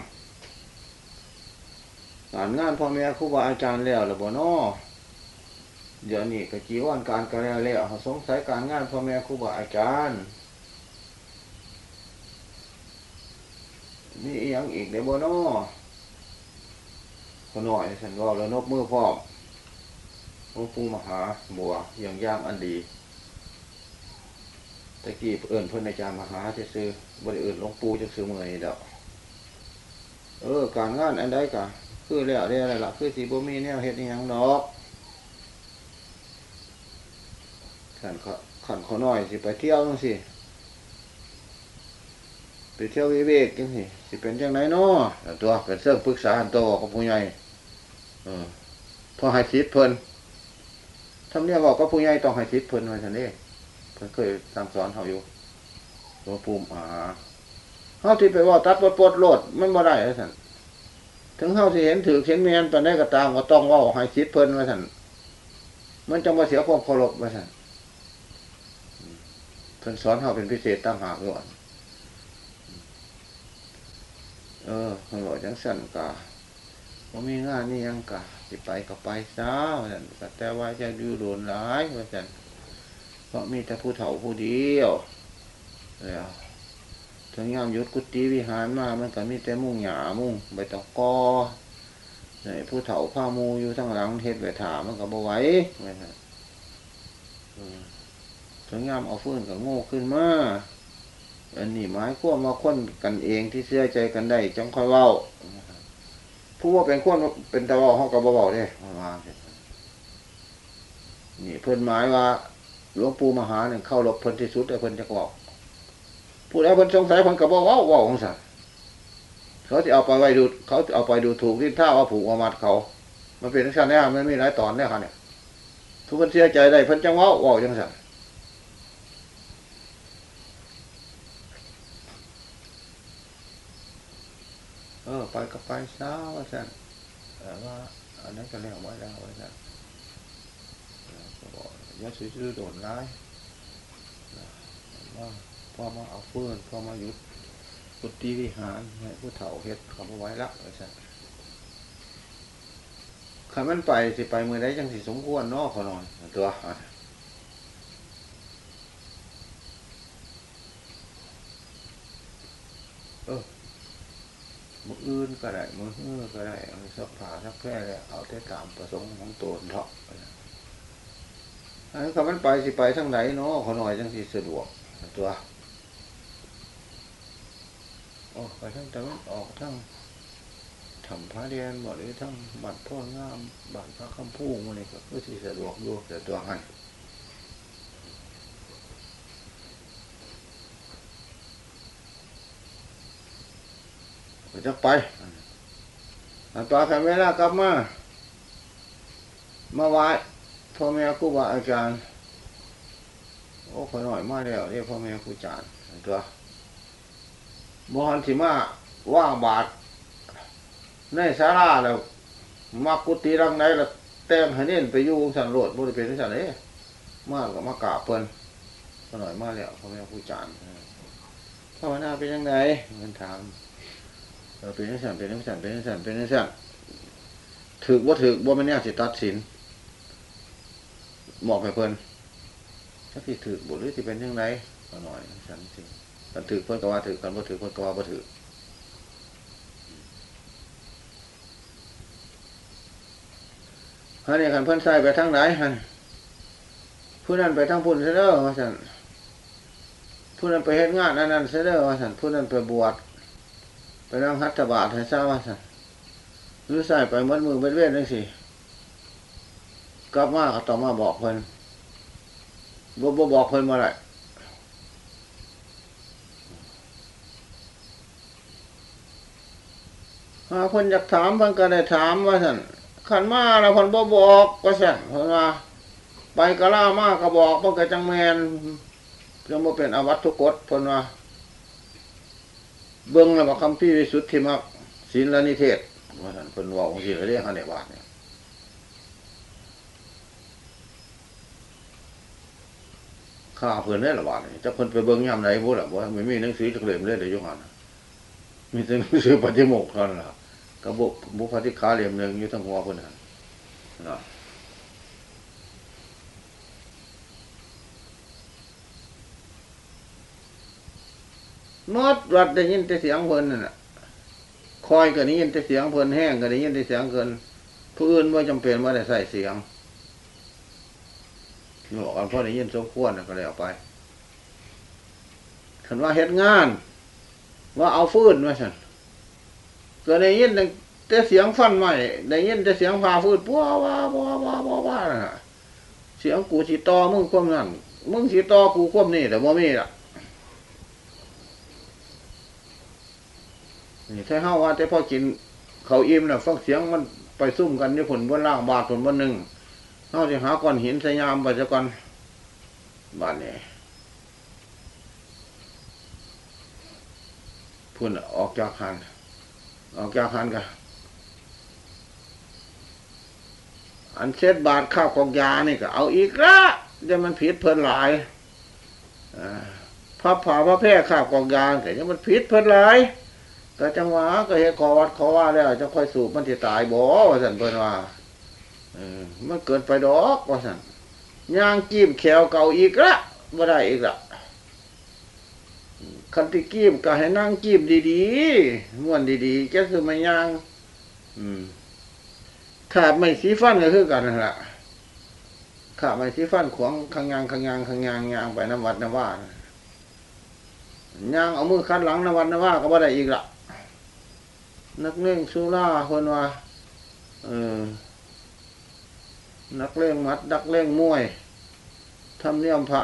งานงานพ่อแม่ครูบาอาจารย์แล้วหรือบ่นอเดี๋ยวนี้ก็จีวันการก็แล้วแล้วสงสัยการงานพ่อแม่ครูบาอาจารย์ มีอีหยังอีกในบ่นอคนหน่อยฉันว่าแล้วนกมือพร้อมหลวงปู่มหาบัวอย่างย่างอันดีตะกี้เอิ่นเพิ่นอาจารย์มหาจะซื้อบริเอิ่นหลวงปู่จะซื้อเมื่อยเด้อเออ การงานอันใดกะคือแล้วได้อะไรล่ะคือสีบ่มีแนวเฮ็ดอีหยังดอกขันขขันเขาน้อยสิไปเที่ยวจังสิ ไปเที่ยววิเวกจังสิสิเป็นจังไหนเนาะตัวเป็นเรื่องปรึกษาอันโตกับผู้ใหญ่พอห้สิทธิ์เพิ่นทำเนี่ยบอกก็ผู้ใหญ่ต้องห้สิทธิ์เพิ่นไว้ทันเด้เพิ่นเคยสั่งสอนเขาอยู่หลวงปู่มหาเฮาที่ไปว่าตัดปลดปลดโลดมันบ่ได้เลยท่านถึงเฮาที่เห็นถือเห็นเมียนตอนนี้ก็ตามก็ต้องว่าห้สิทธิ์เพิ่นไว้ท่านมันจังว่าเสียความเคารพไว้ท่านเพิ่นสอนเฮาเป็นพิเศษตั้งหากด้วย เออเพิ่นบอกจังสั่นกะว่ามีงานนี่ยังกะสิไปก็ไปซะว่าซั่นแต่ว่าจะอยู่โดนหลายว่าซั่นเพราะมีแต่ผู้เฒ่าผู้เดียวแล้วถึงยามยุดกุฏิวิหารมามันก็มีแต่มุ่งหยามุ่งใบตองกอไหนผู้เฒ่าผ้ามูอยู่ทั้งหลังเทศไปถามมันก็บ่ไหวว่าซั่นถึงยามเอาฟื้นกับโง่ขึ้นมา อันนี้หมายความมาค้นกันเองที่เชื่อใจกันได้จังค่อยเว้าผู้ว่าเป็นคนเป็นตะว้าห้องกับบ่เว้าเด้ว่านี่เพิ่นหมายว่าหลวงปู่มหาเนี่ยเข้ารบเพิ่นที่สุดแต่เพิ่นจะบอกผู้ใดเพิ่นสงสัยเพิ่นกับบ่เว้าว้าของสัตว์เขาจะเอาไปไว้ดูเขาจะเอาไปดูถูกที่ท่าว่าผูกว่ามัดเขา มันเป็นทั้งชั้นเนี่ยมันมีหลายตอนเนี่ยค่ะเนี่ยทุกคนเชื่อใจได้เพิ่นจังว้าว้าจังสัตว์ เออไปก็ไปเช้าว่าสั่นแต่ว่าอันนั้นก็เรียกว่าแล้วว่าสั่นเออก็บอกอยัดซื้อโดนร้ายว่าพอมาเอาเฟื่อนพอมาหยุดพุทธิวิหารให้ผู้เฒ่าเฮ็ดเขาเอาไว้ละว่าสั่นขันมันไปสิไปมือได้จังสิสมควรเนอกเขาหน่อยตัวอะเออ มืออื่นก็ได้มือเฮือก็ได้เอาสักผ่าสักแพร่เลยเอาแต่ตามประสงค์ของตัวเถาะอันนั้นก็มันไปสิไปทั้งไหนเนาะขอหน่อยจังสิสะดวกตัวออกไปทั้งตะวันออกทั้งทำพระเรียนบ่หรือทั้งบัตรพ่องามบัตรพระคำพูมันนี่ก็คือสิสะดวกอยู่แต่ตัวให้ ก็จะไปอันต่อกันเวลากลับมามาไหว้พ่อแม่ครูบาอาจารย์ โอ้ขอหน่อยมาแล้วเรียกพ่อแม่ครูอาจารย์ตัวมหันสิมาว่างบาทในสาราแล้วมากุฏิรังไหนแล้วแต่งให้เน้นไปอยู่สันโรดบริเป็นสันเอ้มากกับมากราบเพิ่นขอหน่อยมาแล้วพ่อแม่ครูอาจารย์ภาวนาเป็นยังไงเงินถาม เออเป็นนักสั่นเป็นนักสั่นเป็นนักสั่นเป็นนักสั่นถือว่าถือว่าไม่แน่สิตัดสินบอกให้เพิ่นถ้าที่ถือบุหรือที่เป็นยังไงก็หน่อยสั่นสิกันถือเพิ่นก็ว่าถือกันบ่ถือเพิ่นก็ว่าบ่ถือฮะเนี่ยกันเพิ่อนใส่ไปทางไหนฮะผู้นั้นไปทางพุ่นเสด้อว่าสั่นผู้นั้นไปเฮ็ดงานนั่นนั่นเสด้อว่าสั่นผู้นั้นไปบวช ไปนั่งฮัตถบาทให้ทราบว่าสันหรือใส่ไปมัดมือเป็นเวทนั่นสิกลับมาก็ต้อมาบอกเพิ่นบ่บ่บอกเพิ่นมาไรหาเพิ่นอยากถามเพิ่นก็ได้ถามว่าสันขันมาแล้วเพิ่นบ่บอกว่าสันเพิ่นว่าไปกะล่ามาก็บอกเพิ่นก็จังแมนจังบ่เป็นอวัตทุกกฎเพิ่นว่า เบิ้งแล้วบอกคำพี่วิสุทธิมักศีลนิเทศว่าท่านเป็นว่าองค์ที่เรียกเขาในบาทเนี่ยข้าเพื่อนได้ละบาทนี่จะเพิ่นไปเบิ่งยามไหนบ่ล่ะบ่ไม่มีหนังสือจักเล่มเลยเดี๋ยวอยู่หันมีแต่หนังสือปฏิโมกข์เท่านั้นล่ะกับบุบุพติกาเล่มหนึ่งอยู่ทางหัวเพิ่นน่ะนะ มดวัดได้ยินแต่เสียงเพิ่นนั่นน่ะคอยก็ได้ยินแต่เสียงเพิ่นแห้งก็ได้ยินแต่เสียงเพิ่นผู้อื่นว่าจำเป็นว่าได้ใส่เสียงบอกกันเพราะได้ยินสมควรน่ะก็เลยเอาไปคันว่าเฮ็ดงาน ว่าเอาฟืนว่าฉันก็ได้ยินแต่เสียงฟันใหม่ได้ยินแต่เสียงพาฟืนปัวว่าปัวว่าปัวว่าเสียงกูสิต่อมึงความนั่นมึงสิต่อกูความนี่แต่บ่มีล่ะ นี่ถ้าเฮาว่าแต่พอกินเขาอิ่มน่ะฟังเสียงมันไปซุ่มกันอยู่ผลบนล่างบาทผลบนหนึ่งเฮาสิหาก้อนหินสยามไปซะก่อนบาดนี้พุ่นออกจากหันออกจากหันกันอันเช็ดบาทข้าวกองยานี่ก็เอาอีกละเดี๋ยวมันผิดเพิ่นหลายพับผ่าพระแพร่ข้าวกองยาก็ยังมันผิดเพิ่นหลาย ก็จังหวะก็เฮ็ดขอวัดขอว่าแล้วจะค่อยสูบมันสิตายบ่ว่าซั่นเพิ่นว่าเออมันเกินไปดอกว่าซั่นย่างจิ้มแขวเก่าอีกละบ่ได้อีกละคันที่กิ้มก็ให้นั่งจิ้มดีๆม้วนดีๆจะคือไม่ย่างอืมขาดไม่สีฟันก็คือกันนั่นล่ะขาดไม่สีฟันขวางข้างยางข้างยางข้างยางยางไปน้ำวัดน้ำว่าย่างเอามือคัดหลังน้ำวัดน้ำว่าก็บ่ได้อีกละ นักเล่งสุราคนว่าเออนักเล่งมัด นักเล่งมวยทำเนียมพระ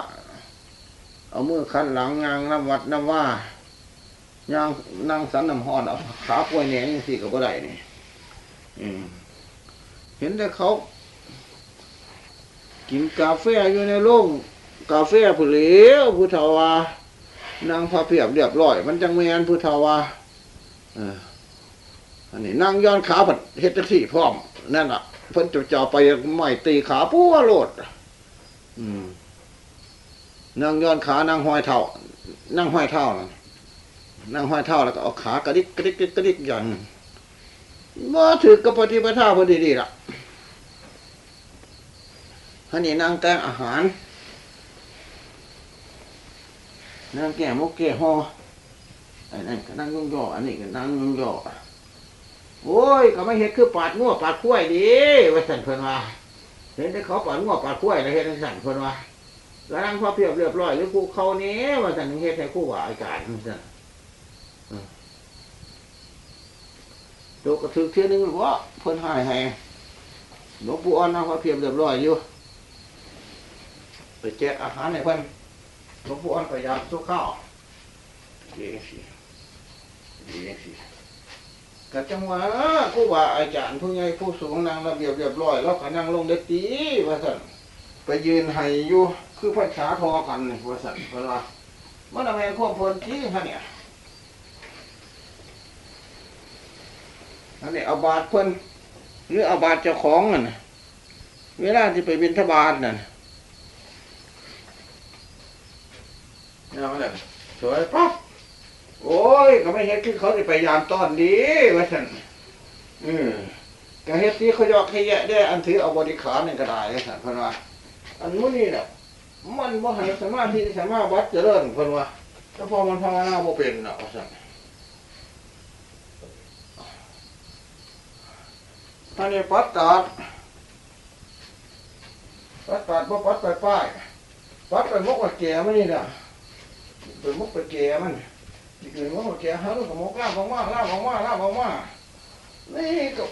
เอามือคันหลังงางน้ำวัดน้ำว่ายางนั่งสันน้ำหอนเอาขาป่วยแหนงสิกับ่ได้นี่เห็นแต่เขากินกาแฟอยู่ในโรงกาแฟผู้เหลวผู้เฒ่าวานั่งพาเพียบเรียบร้อย มันจังแมนผู้เฒ่าวาเออ อันนี้นั่งย้อนขาผัดเฮ็ดจังซี่พร้อมนั่นอะ เพิ่นจะจ่อไปไม่ตีขาปัวโลดอืมนั่งย้อนขานั่งห้อยเท้านั่งห้อยเท้านั่นนั่งห้อยเท้าแล้วก็เอาขากระดิกกระดิกกระดิกอย่างบ่ถือกับปฏิปทาพอดีๆล่ะอันนี้นั่งแต่งอาหารนั่งแก่มุกแก่ห่ออันนั้นก็นั่งย่องย่ออันนี้ก็นั่งย่องย่อ โอ้ยก็ไม่เห็นคือปาดงัวปาดข้วยดีว่าสันเพิ่นว่าเห็นแต่เขาปาดงัวปาดข้วยแล้วเห็นสันเพิ่นว่าแล้วนั่งพอเพียบเรียบร้อยหรือครูเขานี้ว่าสันเฮ็ดให้คู่ว่าอาการว่าสันโดกกระถึกเทียนึงว่าเพิ่นหายให้หลวงปู่อ่อนนะพอเพียบเรียบร้อยอยู่ไปแจกอาหารให้เพิ่นหลวงปู่อ่อนพยายามสู้ข้าวดีสิดีสิ ก็จังหวะครูบาอาจารย์ผู้ใหญ่ผู้สูงนางระเบียบเรียบร้อยแล้วก็นั่งลงเด็ดตีว่าสั่นไปยืนให้อยู่คือพระชาทอกันนี่ว่าสั่นเว่ามันอะไรควบพลที่ฮะเนี่ยอันนี้อาบาทเพิ่นหรืออาบาทเจ้าของน่ะเวลาที่ไปบินทบาทน่ะเอาเลยสวยปั๊บ โอ้ย ก็ไม่เห็นคือเขาจะไปยามต้อนดีว่าสันอืมก็เฮ็ดที่เขายอกให้แยะได้อันถือเอาบริขารนี่ก็ได้สันเพิ่นว่าอันนู้นนี่เน่ะมันบ่ให้สมาธิสมาบัตเจริญเพิ่นว่าแต่พอมันภาวนาบ่เป็นเน่ะว่าซั่นท่านนี้ปัดตาดปัดตาดบ่ปัดไปป้ายปัดไปมกไปแก่มันนี่น่ะไปมกไปแก่มัน อีกหนึ่งว่าแกหาลูกกับมกล่าของว่าล่าของว่าล่าของว่านี่ก็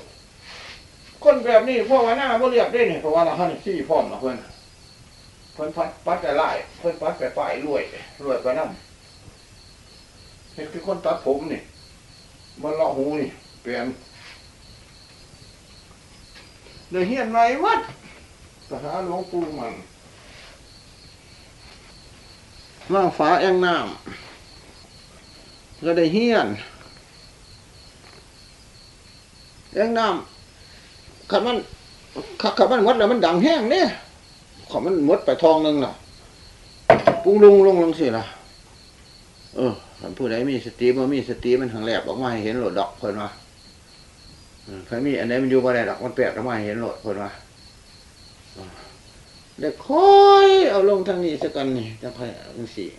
คนแบบนี้พ่อว่าหน้าบ่เรียบได้เนี่ยเพราะว่าเราหันซี่พร้อมนะเพื่อนเพื่อนปัดปัดแต่ไล่เพื่อนปัดแต่ป้ายรวยรวยไปน้ำเห็นคือคนตัดผมนี่มันเลาะหูนี่ เปลี่ยนเลยเฮียนไรวัดไปหาหลวงปู่มันว่างฟ้าแองน้ำ ก็ได้เฮียนเลี้ยงน้ำขันมันขันมันมดแล้วมันดังแห้งเนี่ยขันมันมดไปทองหนึ่งน่ะปรุงลุงลุงลงสิล่ะ เออท่านผู้ใดมีสติมันมีสติมันทางแหลบออกมาให้เห็นโหลดดอกเพิ่นว่าใครมีอันไหนมันอยู่บ่ได้ดอกมันแปลกออกมาให้เห็นโหลดเพิ่นว่าเด็กค่อยเอาลงทางนี้สักกันนี่จะค่อยจังสี่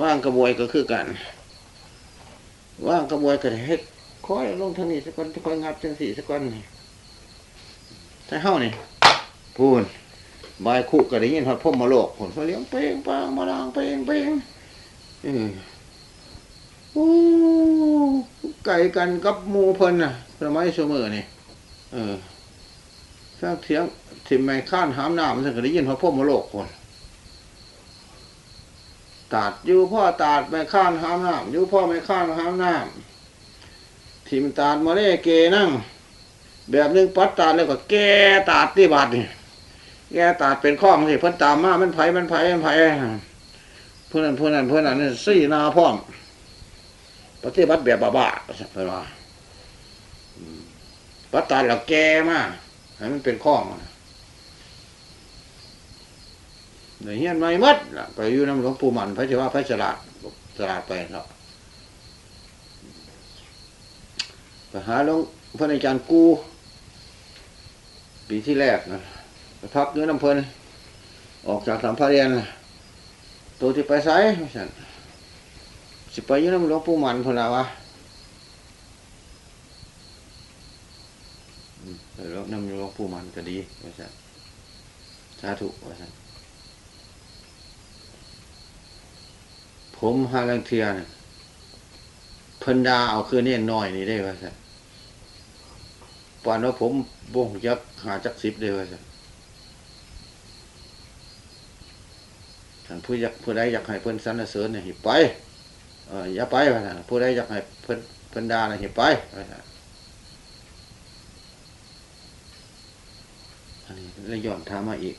ว่างกระบวยก็คือกัน ว่างกระบวยก็ได้เฮ็ดค่อยลงทางนี้สักกันค่อยงับจังสี่สักกันนี่ถ้าเฮานี่พูนบายคุก็ได้ยินฮอดพ่มมาโลกผลเขาเลี้ยงเป้งปางมาลางเป้งเป้งเออโอ้ไก่กันกับหมูเพิ่นน่ะสมัยเสมอนี่เออถ้างเถียงถิ่มไม่ข้านหามน้ำมันก็ได้ยินฮอดพ่มมาโลกคน ตัดอยู่พ่อตัดไม่ข้านหามน้ำอยู่พ่อไม่ข้านหามน้ำถิ่มตัดมาเล่เกนั่ง แบบนึงปัดตัดแล้วก็แก้ตัดที่บาดนี่แกตาดเป็นข้องสิเพิ่นตามมามันไผมันไผมันไผเพื่อนเพื่อนเพื่อนนั่นสี่นาพร้อมปฏิบัติแบบบ้าๆเพิ่นว่าปัตตาแล้วแกมาให้มันเป็นข้อง เดี๋ยวเฮียนไม่มัดไปอยู่น้ำหลวงปู่มันพระเจ้าว่าพระฉลาดฉลาดไปเนาะไปหาหลวงพระอาจารย์กู ปีที่แรกนะพักเนื้อน้ำเพลินออกจากสัมภาระเรียนตัวที่ไปไซไม่ใช่สิไปอยืนน้ำหลวงปู่มันพนละวะแล้วน้ำหลวงปู่มันก็ดีไม่ใช่สาธุไม่ใช่ ผมฮาลังเทียนเพิ่นดาเอาคืนนี่ยน้อยนี่ได้ว่าใช่ปานว่าผมบ่งยักหาจักสิบได้ว่าใช่ท่านผู้อยากผู้ใดอยากให้เพิ่นสรรเสริญเนี่ยหิไปเอออย่าไปว่าท่านผู้ใดอยากให้เพิ่นเพิ่นดาเนี่ยหิไปว่าท่านอันนี้เลยย้อนถามมาอีก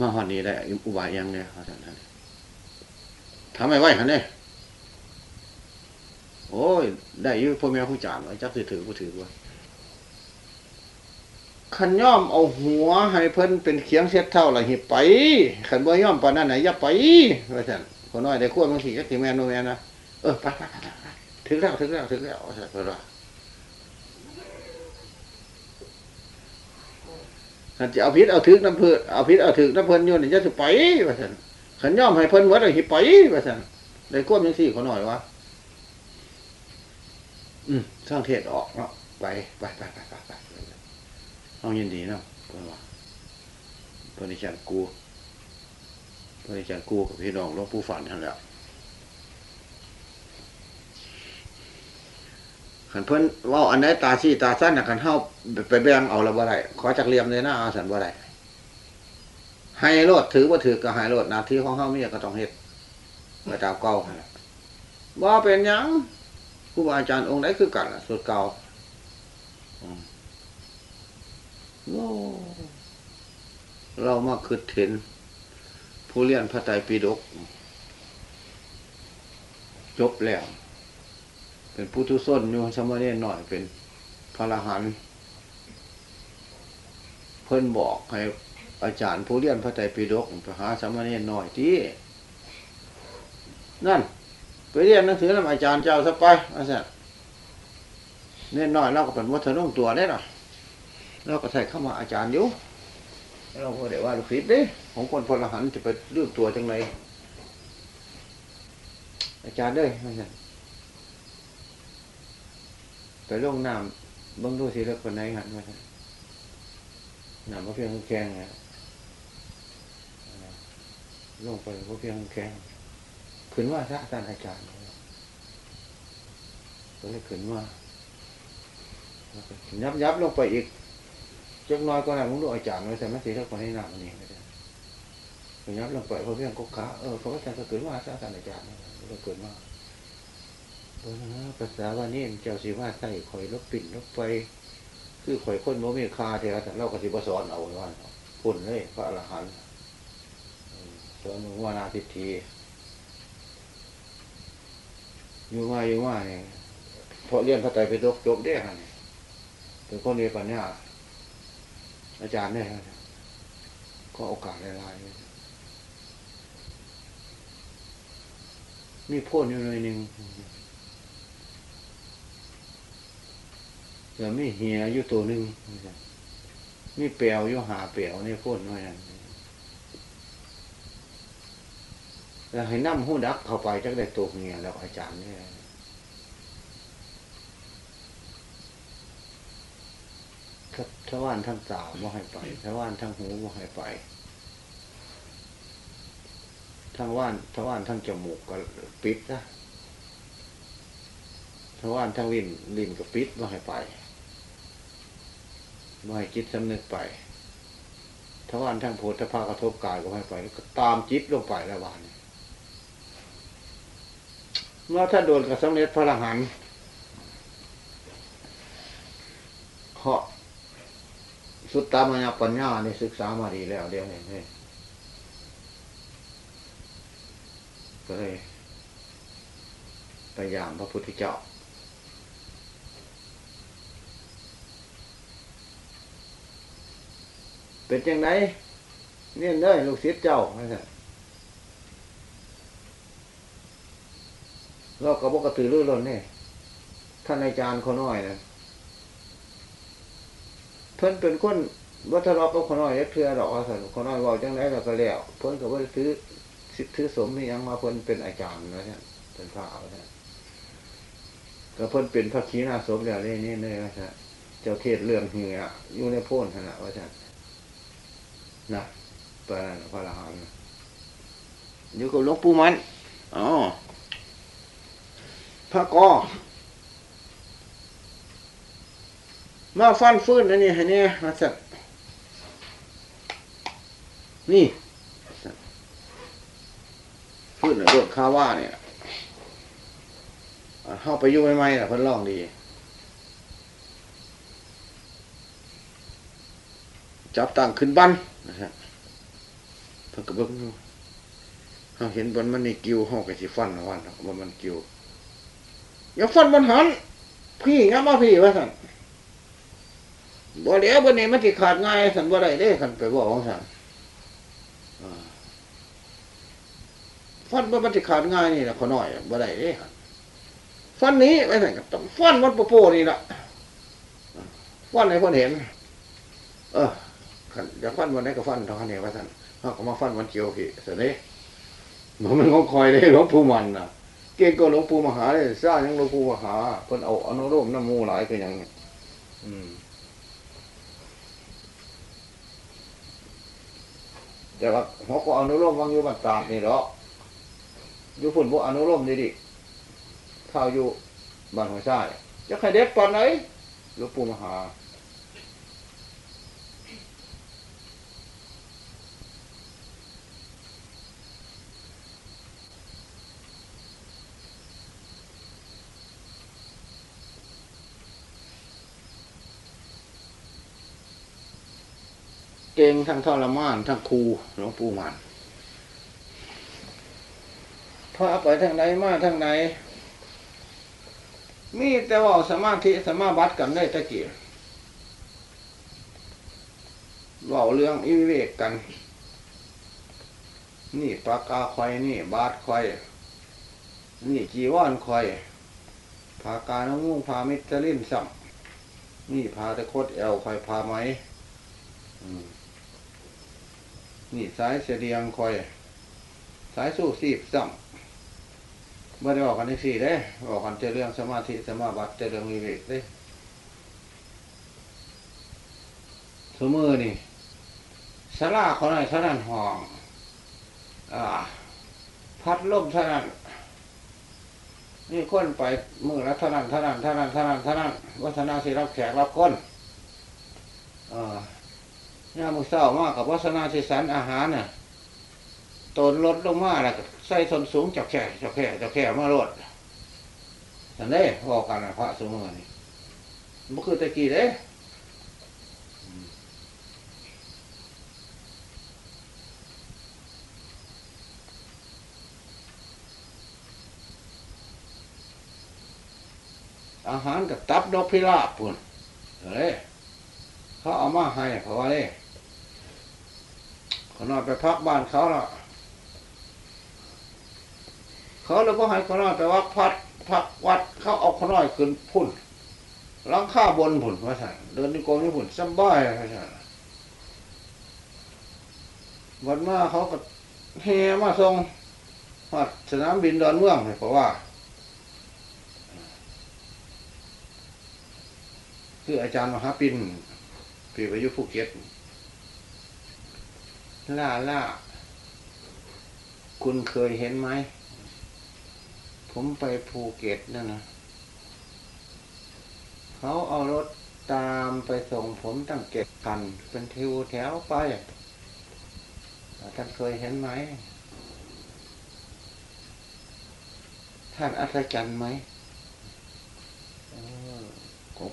มาหอดนี้ได้อุบายยังเนี่ยครับท่านทำไมไหวคันเนี่ยโอ้ย ได้ยืพ่อแม่ผู้จานไว้จักถือถือผู้ถือไว้ขันย่อมเอาหัวให้เพิ่นเป็นเคียงเช็ดเท่าละหิไปขันบ่ย่อมปานนั้นไหนอย่าไปว่าซั่นคนน้อยได้ขั้วบางทีก็สิแม่นแม่นะเออไปไปไปไปถึงแล้วถึงแล้วถึงแล้วว่าซั่นเพิ่นว่า ขันจะเอาพิษเอาถึกน้ำเพิ่นเอาพิษเอาถึกน้ำเพิ่นอยู่นี่จะสิไปว่าซั่นขันย่อมให้เพิ่นหมดเลยหิไปว่าซั่นได้ขั้วจังซี่คนน้อยวะอืมสร้างเทศออกเนาะไปไปไปไปไปไปเอายินดีเนาะเพื่อนว่าเพื่อนอาจารย์กูเพื่อนอาจารย์กูกับพี่น้องหลวงปู่ฝันนั่นแหละ ขันเพื่นว่าอันไหนตาชี้ตาสั้นนะขันเท้าไปแบ่งเอาละบ่ได้ขอจักเรียมเลยนะเอาสันบ่ได้ให้โลดถือว่าถือก็ให้โลดนาที่ของเฮามีก็ต้องเฮ็ดไปตามเก่าว่าเป็นยังครูบาอาจารย์องค์ไหนคือกันสุดเก่าเรามาคือเห็น ผู้เรียนพระไตรปิฎกจบแล้ว เป็นผู้ทุส้นอยู่สมณีหน่อยเป็นพระรหันเพิ่นบอกให้อาจารย์ผู้เรียนพระไตรปิฎกไปหาสมณีหน่อยที่นั่น ไปเรียนหนังสือนำอาจารย์เจ้าสไปอาจารย์เนี่ยน้อยเราก็เป็นวัฒนธรรมตัวได้หรอเราก็ใส่เข้ามาอาจารย์อยู่เราก็เดี๋ยวว่าลูกศิษย์ดิของคนพลหันจะไปเลือกตัวจังไรอาจารย์เด้ยไม่ใช่ ไปลงน้ำบังดูสิแล้วคนไหนหันมาน้ำก็เพียงแข็งไงลงไปก็เพียงแข็งขึ้นว่าพระอาจารย์อาจารย์ก็เลยขึ้นว่ายับยับลงไปอีกจักน้อยก็ได้มึงดูอาจารย์เลยแต่ม่สีเท่าคนให้หนามนี่ยับลงไปเพราะเพียงกุ๊กขาเออเขาก็จะเกิดว่าซะท่านอาจารย์ก็เกิดว่า เออภาษาว่านี่เจ้าสีว่าใส่ข่อยลบปิ่นลบไป คือข่อยคนโมเมคาเทวแต่เราก็สิบสอนเอาไว้ว่าพุ่นเลย พระอรหันต์สอนว่านาทิฏฐิอยู่ว่าอยู่ว่าเนี่ยพอเรียนพระไตรปิฎกจบได้ฮะเนี่ยเป็นคนเรียนปัญญาอาจารย์เนี่ยก็โอกาสหลายๆมีพ่นอยู่หน่อยหนึ่ง แล้วมีเหียอยู่ตัวหนึ่งมีเปลวอยู่หาเปลวนี่พ่นหน่อยนั่นแล้วให้น้ำหูดักเข้าไปจักได้ตัวเงียแล้วอาจารย์เนี่ยทวารทั้งตาบ่ให้ไปทวารทั้งหูบ่ให้ไปทั้งว่านทวารทั้งจมูกก็ปิดนะทวารทั้งลิ้นลิ้นก็ปิดบ่ให้ไป บ่ให้จิตสำนึกไปทวารทั้งโพธิภากระทบกายก็ให้ไปก็ตามจิตลงไปแล้ววานเมื่อถ้าโดนกับสำเร็จพระอรหันต์เพราะสุดตามายปัญญาในศึกษามาดีแล้วเดี๋ยวนี้ก็เลยพยายามพระพุทธเจ้า เป็นยังไงเนี่ยเนยลูกศิษย์เจ้าม่ใช่เราก็บอกกระตือรือร้นเนี่ยท่านอาจารย์คนน้อยนะเพิ่นเป็นคนวัฒนอกก็คนน้อยเล็กเทือหรอกว่าสันคนน้อยบอกจังไรเราก็แล้วเพิ่นก็ว่าซื้อถือสมนี่ยังมาเพิ่นเป็นอาจารย์นะเนี่ยเป็นพระเอาเนี่ยก็เพิ่นเป็นพระขีณาสมแล้วนี่นี่เลยว่าใช่เจ้าเทศเรื่องเหียอยู่ในโพ้นขนาดว่าใช่ นะตอนนั้นพระอรหันต์อยู่กับหลวงปู่มันอ๋อพระกอมาฟันฟื้นอันนี้ให้เนี่ยมาสักนี่ฟื้นโดดข้าว่าเนี่ยเข้าไปยู่ไม่ไม่ล่ะเพิ่นลองดี จับต่างขึ้นบันนะฮะเพิ่นก็เบิ่งเขาเห็นบนมันนี่กิวห้องกับสิฟันนะวันบนมันกิวอย่าฟันบนหันพี่งั้นมาพี่ว่าสั่นบ่เดี๋ยวบนนี้มันสิขาดง่ายสันบ่ได้เด้สันไปบอกของสันฟันบ่มันสิขาดง่ายนี่นะขอหน่อยบ่ได้เด้ฟันนี้ไปสั่นกับต้องฟันมันโปโปนี่ละฟันให้คนเห็น เออ ขันจะฟันวันไหนก็ฟันเท่านี้ว่าสันเขาก็มาฟันวันเกียวพี่เสร็จมันมันงงคอยเลยหลวงปู่มันน่ะเก่งก็หลวงปู่มหาเลยสร้างยังหลวงปู่มหาเพิ่นเอาอนุโลมน้ำมูหลายคือยังอืมแต่ว่าเขาก็อนุโลมวางอยู่บันตาดนี่หรอกอยู่ฝุ่นพวกอนุโลมดีดิข้าวอยู่บ้านหัวชายจะใครเด็ดปอนไหนหลวงปู่มหา เก่งทั้งทรมาน ทั้งครูหลวงปู่มันพาไปทางไหนมาทางไหน มีแต่ว่าสมาธิสมาบัติกันได้ตะเกียบว่าเรื่องอิเวกกัน นี่ปากกาควายนี่ บาดควายนี่จีวรควายผากาน้ำมูกพามิตรลินสัมนี่พาตะโคดแอลควายพาไหมอืม นี่สายเสียงคอย สายสู้สีบซ้ำเมื่อได้บอกกันที่สี่ได้บอกกันเจเรื่องสมาธิสมาบัติเจเรื่องวิเวกได้สมือนี่สลาเขาหน่อยเท่านั้นห้องอพัดลมเท่านั้นนี่คนไปมือละเท่านั้นเท่านั้นเท่านั้นเท่านั้นเท่านั้นวัฒนาสิรับแขกรับก้นอ่าย่ามือเศร้ามากกับวัฒนาสิสันอาหารน่ะตนลดลงมาแล้วใส่ส้นสูงจับแค่จับแค่จับแค่มาลดสันได้บอกกันนะพระสมอนี่มันคือตะกี้เด้อาหารกับตับดอกพิราบปุ่นเฮ้ยเขาเอามาให้เพราะว่าเนี่ย นอนไปพักบ้านเขาละเขาเลยบ่ให้เขานอนไปวัดพัดพักวัดเขาเอาเขาน้อยขึ้นพุ่นหลังค่าบนพุ่นว่าสั่นเดินนิโกนี่พุ่นสบายว่าสั่นวันมาเขาก็เฮมาส่งวัดสนามบินดอนเมืองเลยเพราะว่า คืออาจารย์มหาปินปีประยุภูเก็ต ล่าล่า คุณเคยเห็นไหม ผมไปภูเก็ตนั่นนะเขาเอารถตามไปส่งผมตั้งเก็บคัน เป็นทิวแถวไป ท่านเคยเห็นไหม ท่านอัศจรรย์ไหมของ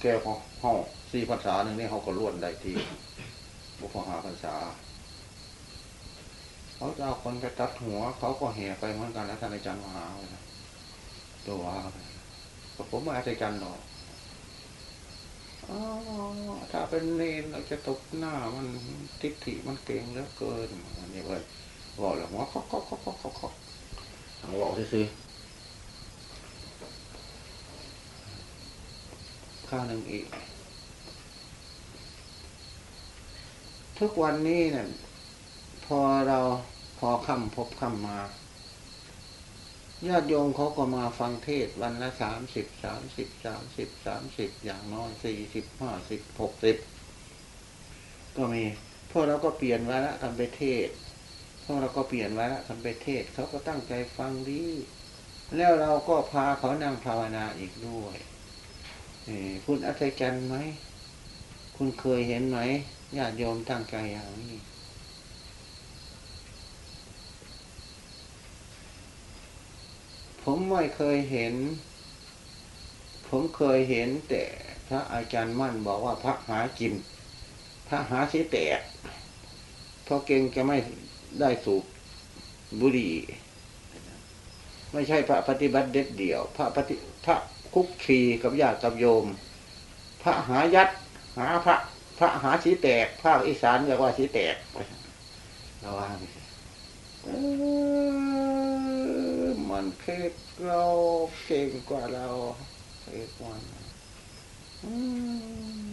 แก้วของห้องสี่ภาษาหนึ่งนี่เขาก็ล้วนได้ที บุพหาภาษา เขาจะเอาคนไปตัดหัว เขาก็แห่ไปเหมือนกันแล้วท่านอาจารย์มหาเลยนะตัวว่าผมไม่อาจารย์หรอกถ้าเป็นเนรเราจะตบหน้ามันทิฏฐิมันเก่งเหลือเกินอันนี้เว้ยบอกเลยว่าเขาเขาเขาเขาเขาเขาเอาบอกซื้อข้าหนึ่งอีก ทุกวันนี้เนี่ยพอเราพอค่ำพบค่ำมาญาติโยมเขาก็มาฟังเทศวันละสามสิบสามสิบสามสิบสามสิบอย่างน้อยสี่สิบห้าสิบหกสิบก็มีพวกเราก็เปลี่ยนวาระทำไปเทศพวกเราก็เปลี่ยนวาระทำไปเทศเขาก็ตั้งใจฟังดี แล้วเราก็พาเขานั่งภาวนาอีกด้วยคุณอัศจรรย์ไหม คุณเคยเห็นไหม ญาติโยมตั้งใจอย่างนี้ผมไม่เคยเห็น ผมเคยเห็นแต่พระอาจารย์มั่นบอกว่าพระหากิน พระหาสิแตกเพราะเก่งจะไม่ได้สูบบุหรี่ ไม่ใช่พระปฏิบัติเด็ดเดี่ยว พระปฏิพระคุกคีกับญาติกับโยม พระหายัดหาพระ พระหาสีแตก ภาคอีสานเรียกว่าสีแตกระวังมันเพ่เราเก่งกว่าเราเพ่กว่าอืม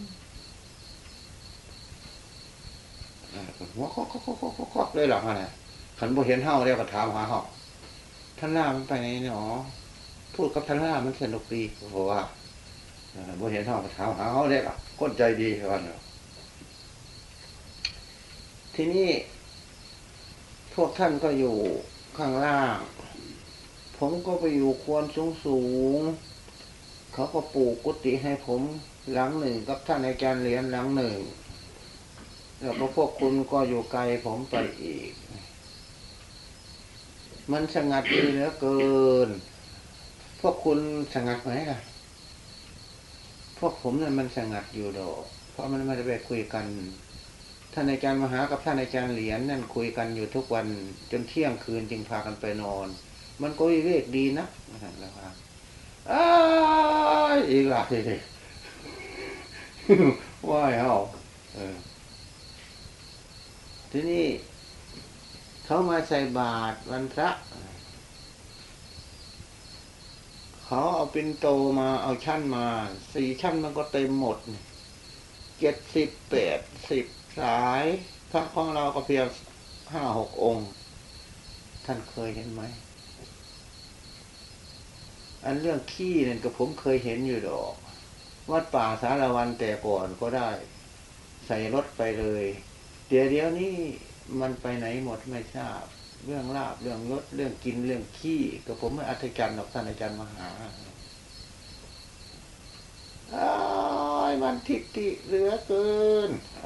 หัวคอกคอกคอกเลยหรอฮะเนี่ยขันบ่เห็นเฮาเรียกว่าถามหาเฮาท่านล่ามันไปไหนเนาะพูดกับท่านล่ามันสนุกดีเพราะว่าบ่เห็นเฮาถามหาเฮาเรียกอะคนใจดีวันเนาะ ทีนี้พวกท่านก็อยู่ข้างล่าง ผมก็ไปอยู่ควรสูงสูง เขาก็ปลูกกุฏิให้ผมหลังหนึ่งกับท่านอาจารย์เหรียญหลังหนึ่ง แล้วก็พวกคุณก็อยู่ไกลผมไปอีก มันสงัดดีเหลือเกิน พวกคุณสงัดไหมล่ะ พวกผมเนี่ยมันสงัดอยู่ดอก เพราะมันไม่ได้ไปคุยกัน ท่านอาจารย์มหากับท่านอาจารย์เหรียญนั่นคุยกันอยู่ทุกวันจนเที่ยงคืนจึงพากันไปนอน มันก็วิเวกดีนะนั่นแหละครับอ้าอีกหลายว่ายเอาเออทีนี้เขามาใส่บาตรวันพระเขาเอาปินโตมาเอาชั้นมา สี่ชั้นมันก็เต็มหมดเจ็ดสิบแปดสิบ สายพระของเราก็เพียงห้าหกองค์ ท่านเคยเห็นไหม อันเรื่องขี้เนี่ยก็ผมเคยเห็นอยู่ดอก วัดป่าสารวันแต่ก่อนก็ได้ ใส่รถไปเลย เดี๋ยวเดี๋ยวนี้มันไปไหนหมดไม่ทราบ เรื่องลาบเรื่องรถเรื่องกินเรื่องขี้ก็ผมไม่อัศจรรย์หรอกท่านอาจารย์มหาอ้ายมันทิฏฐิเหลือเกินอ